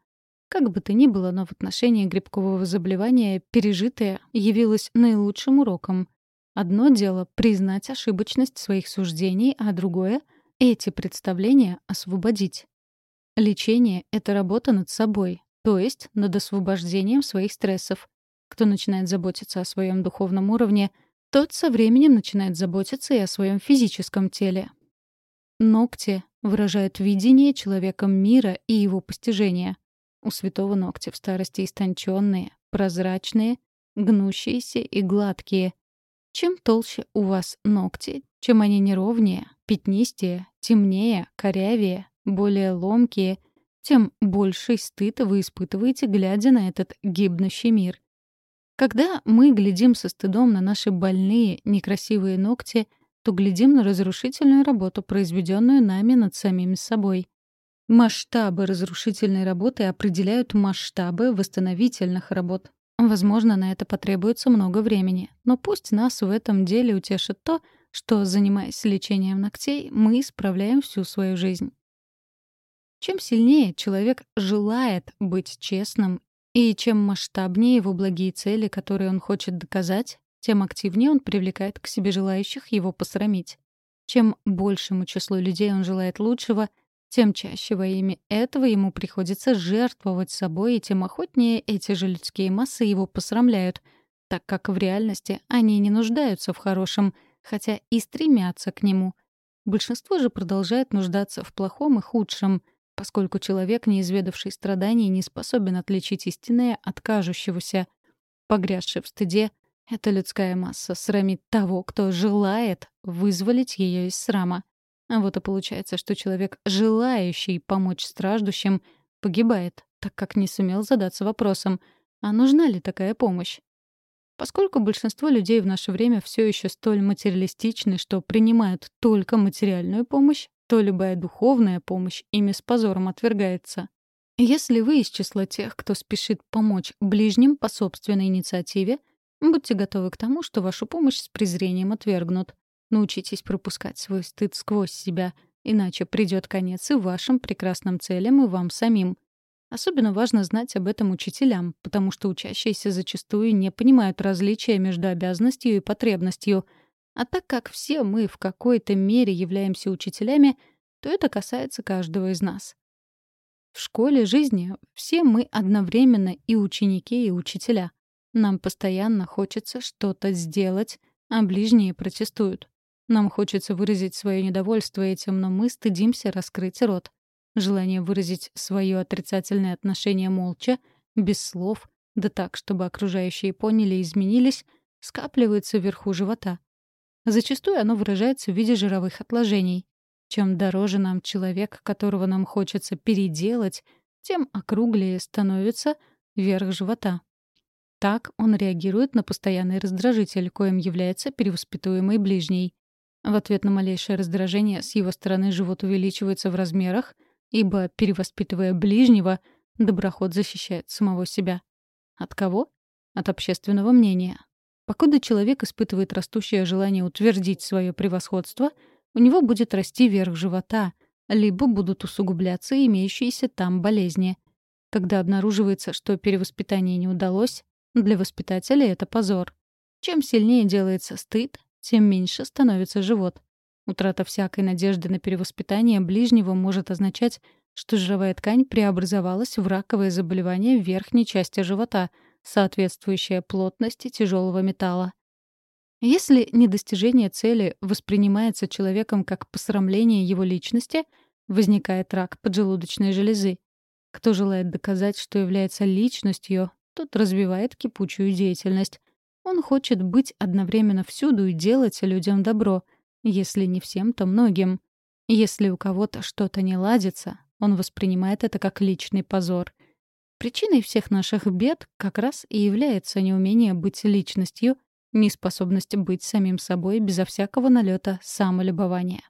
Как бы то ни было, но в отношении грибкового заболевания пережитое явилось наилучшим уроком. Одно дело — признать ошибочность своих суждений, а другое — эти представления освободить. Лечение — это работа над собой, то есть над освобождением своих стрессов. Кто начинает заботиться о своем духовном уровне, тот со временем начинает заботиться и о своем физическом теле. Ногти выражают видение человеком мира и его постижения. У святого ногти в старости истонченные, прозрачные, гнущиеся и гладкие. Чем толще у вас ногти, чем они неровнее, пятнистее, темнее, корявее, более ломкие, тем больший стыд вы испытываете, глядя на этот гибнущий мир. Когда мы глядим со стыдом на наши больные, некрасивые ногти, то глядим на разрушительную работу, произведенную нами над самими собой. Масштабы разрушительной работы определяют масштабы восстановительных работ. Возможно, на это потребуется много времени, но пусть нас в этом деле утешит то, что, занимаясь лечением ногтей, мы исправляем всю свою жизнь. Чем сильнее человек желает быть честным, и чем масштабнее его благие цели, которые он хочет доказать, тем активнее он привлекает к себе желающих его посрамить. Чем большему числу людей он желает лучшего — тем чаще во имя этого ему приходится жертвовать собой, и тем охотнее эти же людские массы его посрамляют, так как в реальности они не нуждаются в хорошем, хотя и стремятся к нему. Большинство же продолжает нуждаться в плохом и худшем, поскольку человек, не изведавший страданий, не способен отличить истинное от кажущегося. Погрязший в стыде, эта людская масса срамит того, кто желает вызволить ее из срама. А вот и получается, что человек, желающий помочь страждущим, погибает, так как не сумел задаться вопросом, а нужна ли такая помощь? Поскольку большинство людей в наше время все еще столь материалистичны, что принимают только материальную помощь, то любая духовная помощь ими с позором отвергается. Если вы из числа тех, кто спешит помочь ближним по собственной инициативе, будьте готовы к тому, что вашу помощь с презрением отвергнут. Научитесь пропускать свой стыд сквозь себя, иначе придет конец и вашим прекрасным целям, и вам самим. Особенно важно знать об этом учителям, потому что учащиеся зачастую не понимают различия между обязанностью и потребностью. А так как все мы в какой-то мере являемся учителями, то это касается каждого из нас. В школе жизни все мы одновременно и ученики, и учителя. Нам постоянно хочется что-то сделать, а ближние протестуют. Нам хочется выразить свое недовольство этим, но мы стыдимся раскрыть рот. Желание выразить свое отрицательное отношение молча, без слов, да так, чтобы окружающие поняли и изменились, скапливается вверху живота. Зачастую оно выражается в виде жировых отложений. Чем дороже нам человек, которого нам хочется переделать, тем округлее становится верх живота. Так он реагирует на постоянный раздражитель, коим является перевоспитуемый ближний. В ответ на малейшее раздражение с его стороны живот увеличивается в размерах, ибо, перевоспитывая ближнего, доброход защищает самого себя. От кого? От общественного мнения. Покуда человек испытывает растущее желание утвердить свое превосходство, у него будет расти верх живота, либо будут усугубляться имеющиеся там болезни. Когда обнаруживается, что перевоспитание не удалось, для воспитателя это позор. Чем сильнее делается стыд, тем меньше становится живот. Утрата всякой надежды на перевоспитание ближнего может означать, что жировая ткань преобразовалась в раковое заболевание в верхней части живота, соответствующее плотности тяжелого металла. Если недостижение цели воспринимается человеком как посрамление его личности, возникает рак поджелудочной железы. Кто желает доказать, что является личностью, тот развивает кипучую деятельность, он хочет быть одновременно всюду и делать людям добро, если не всем, то многим. Если у кого-то что-то не ладится, он воспринимает это как личный позор. Причиной всех наших бед как раз и является неумение быть личностью, неспособность быть самим собой безо всякого налета самолюбования.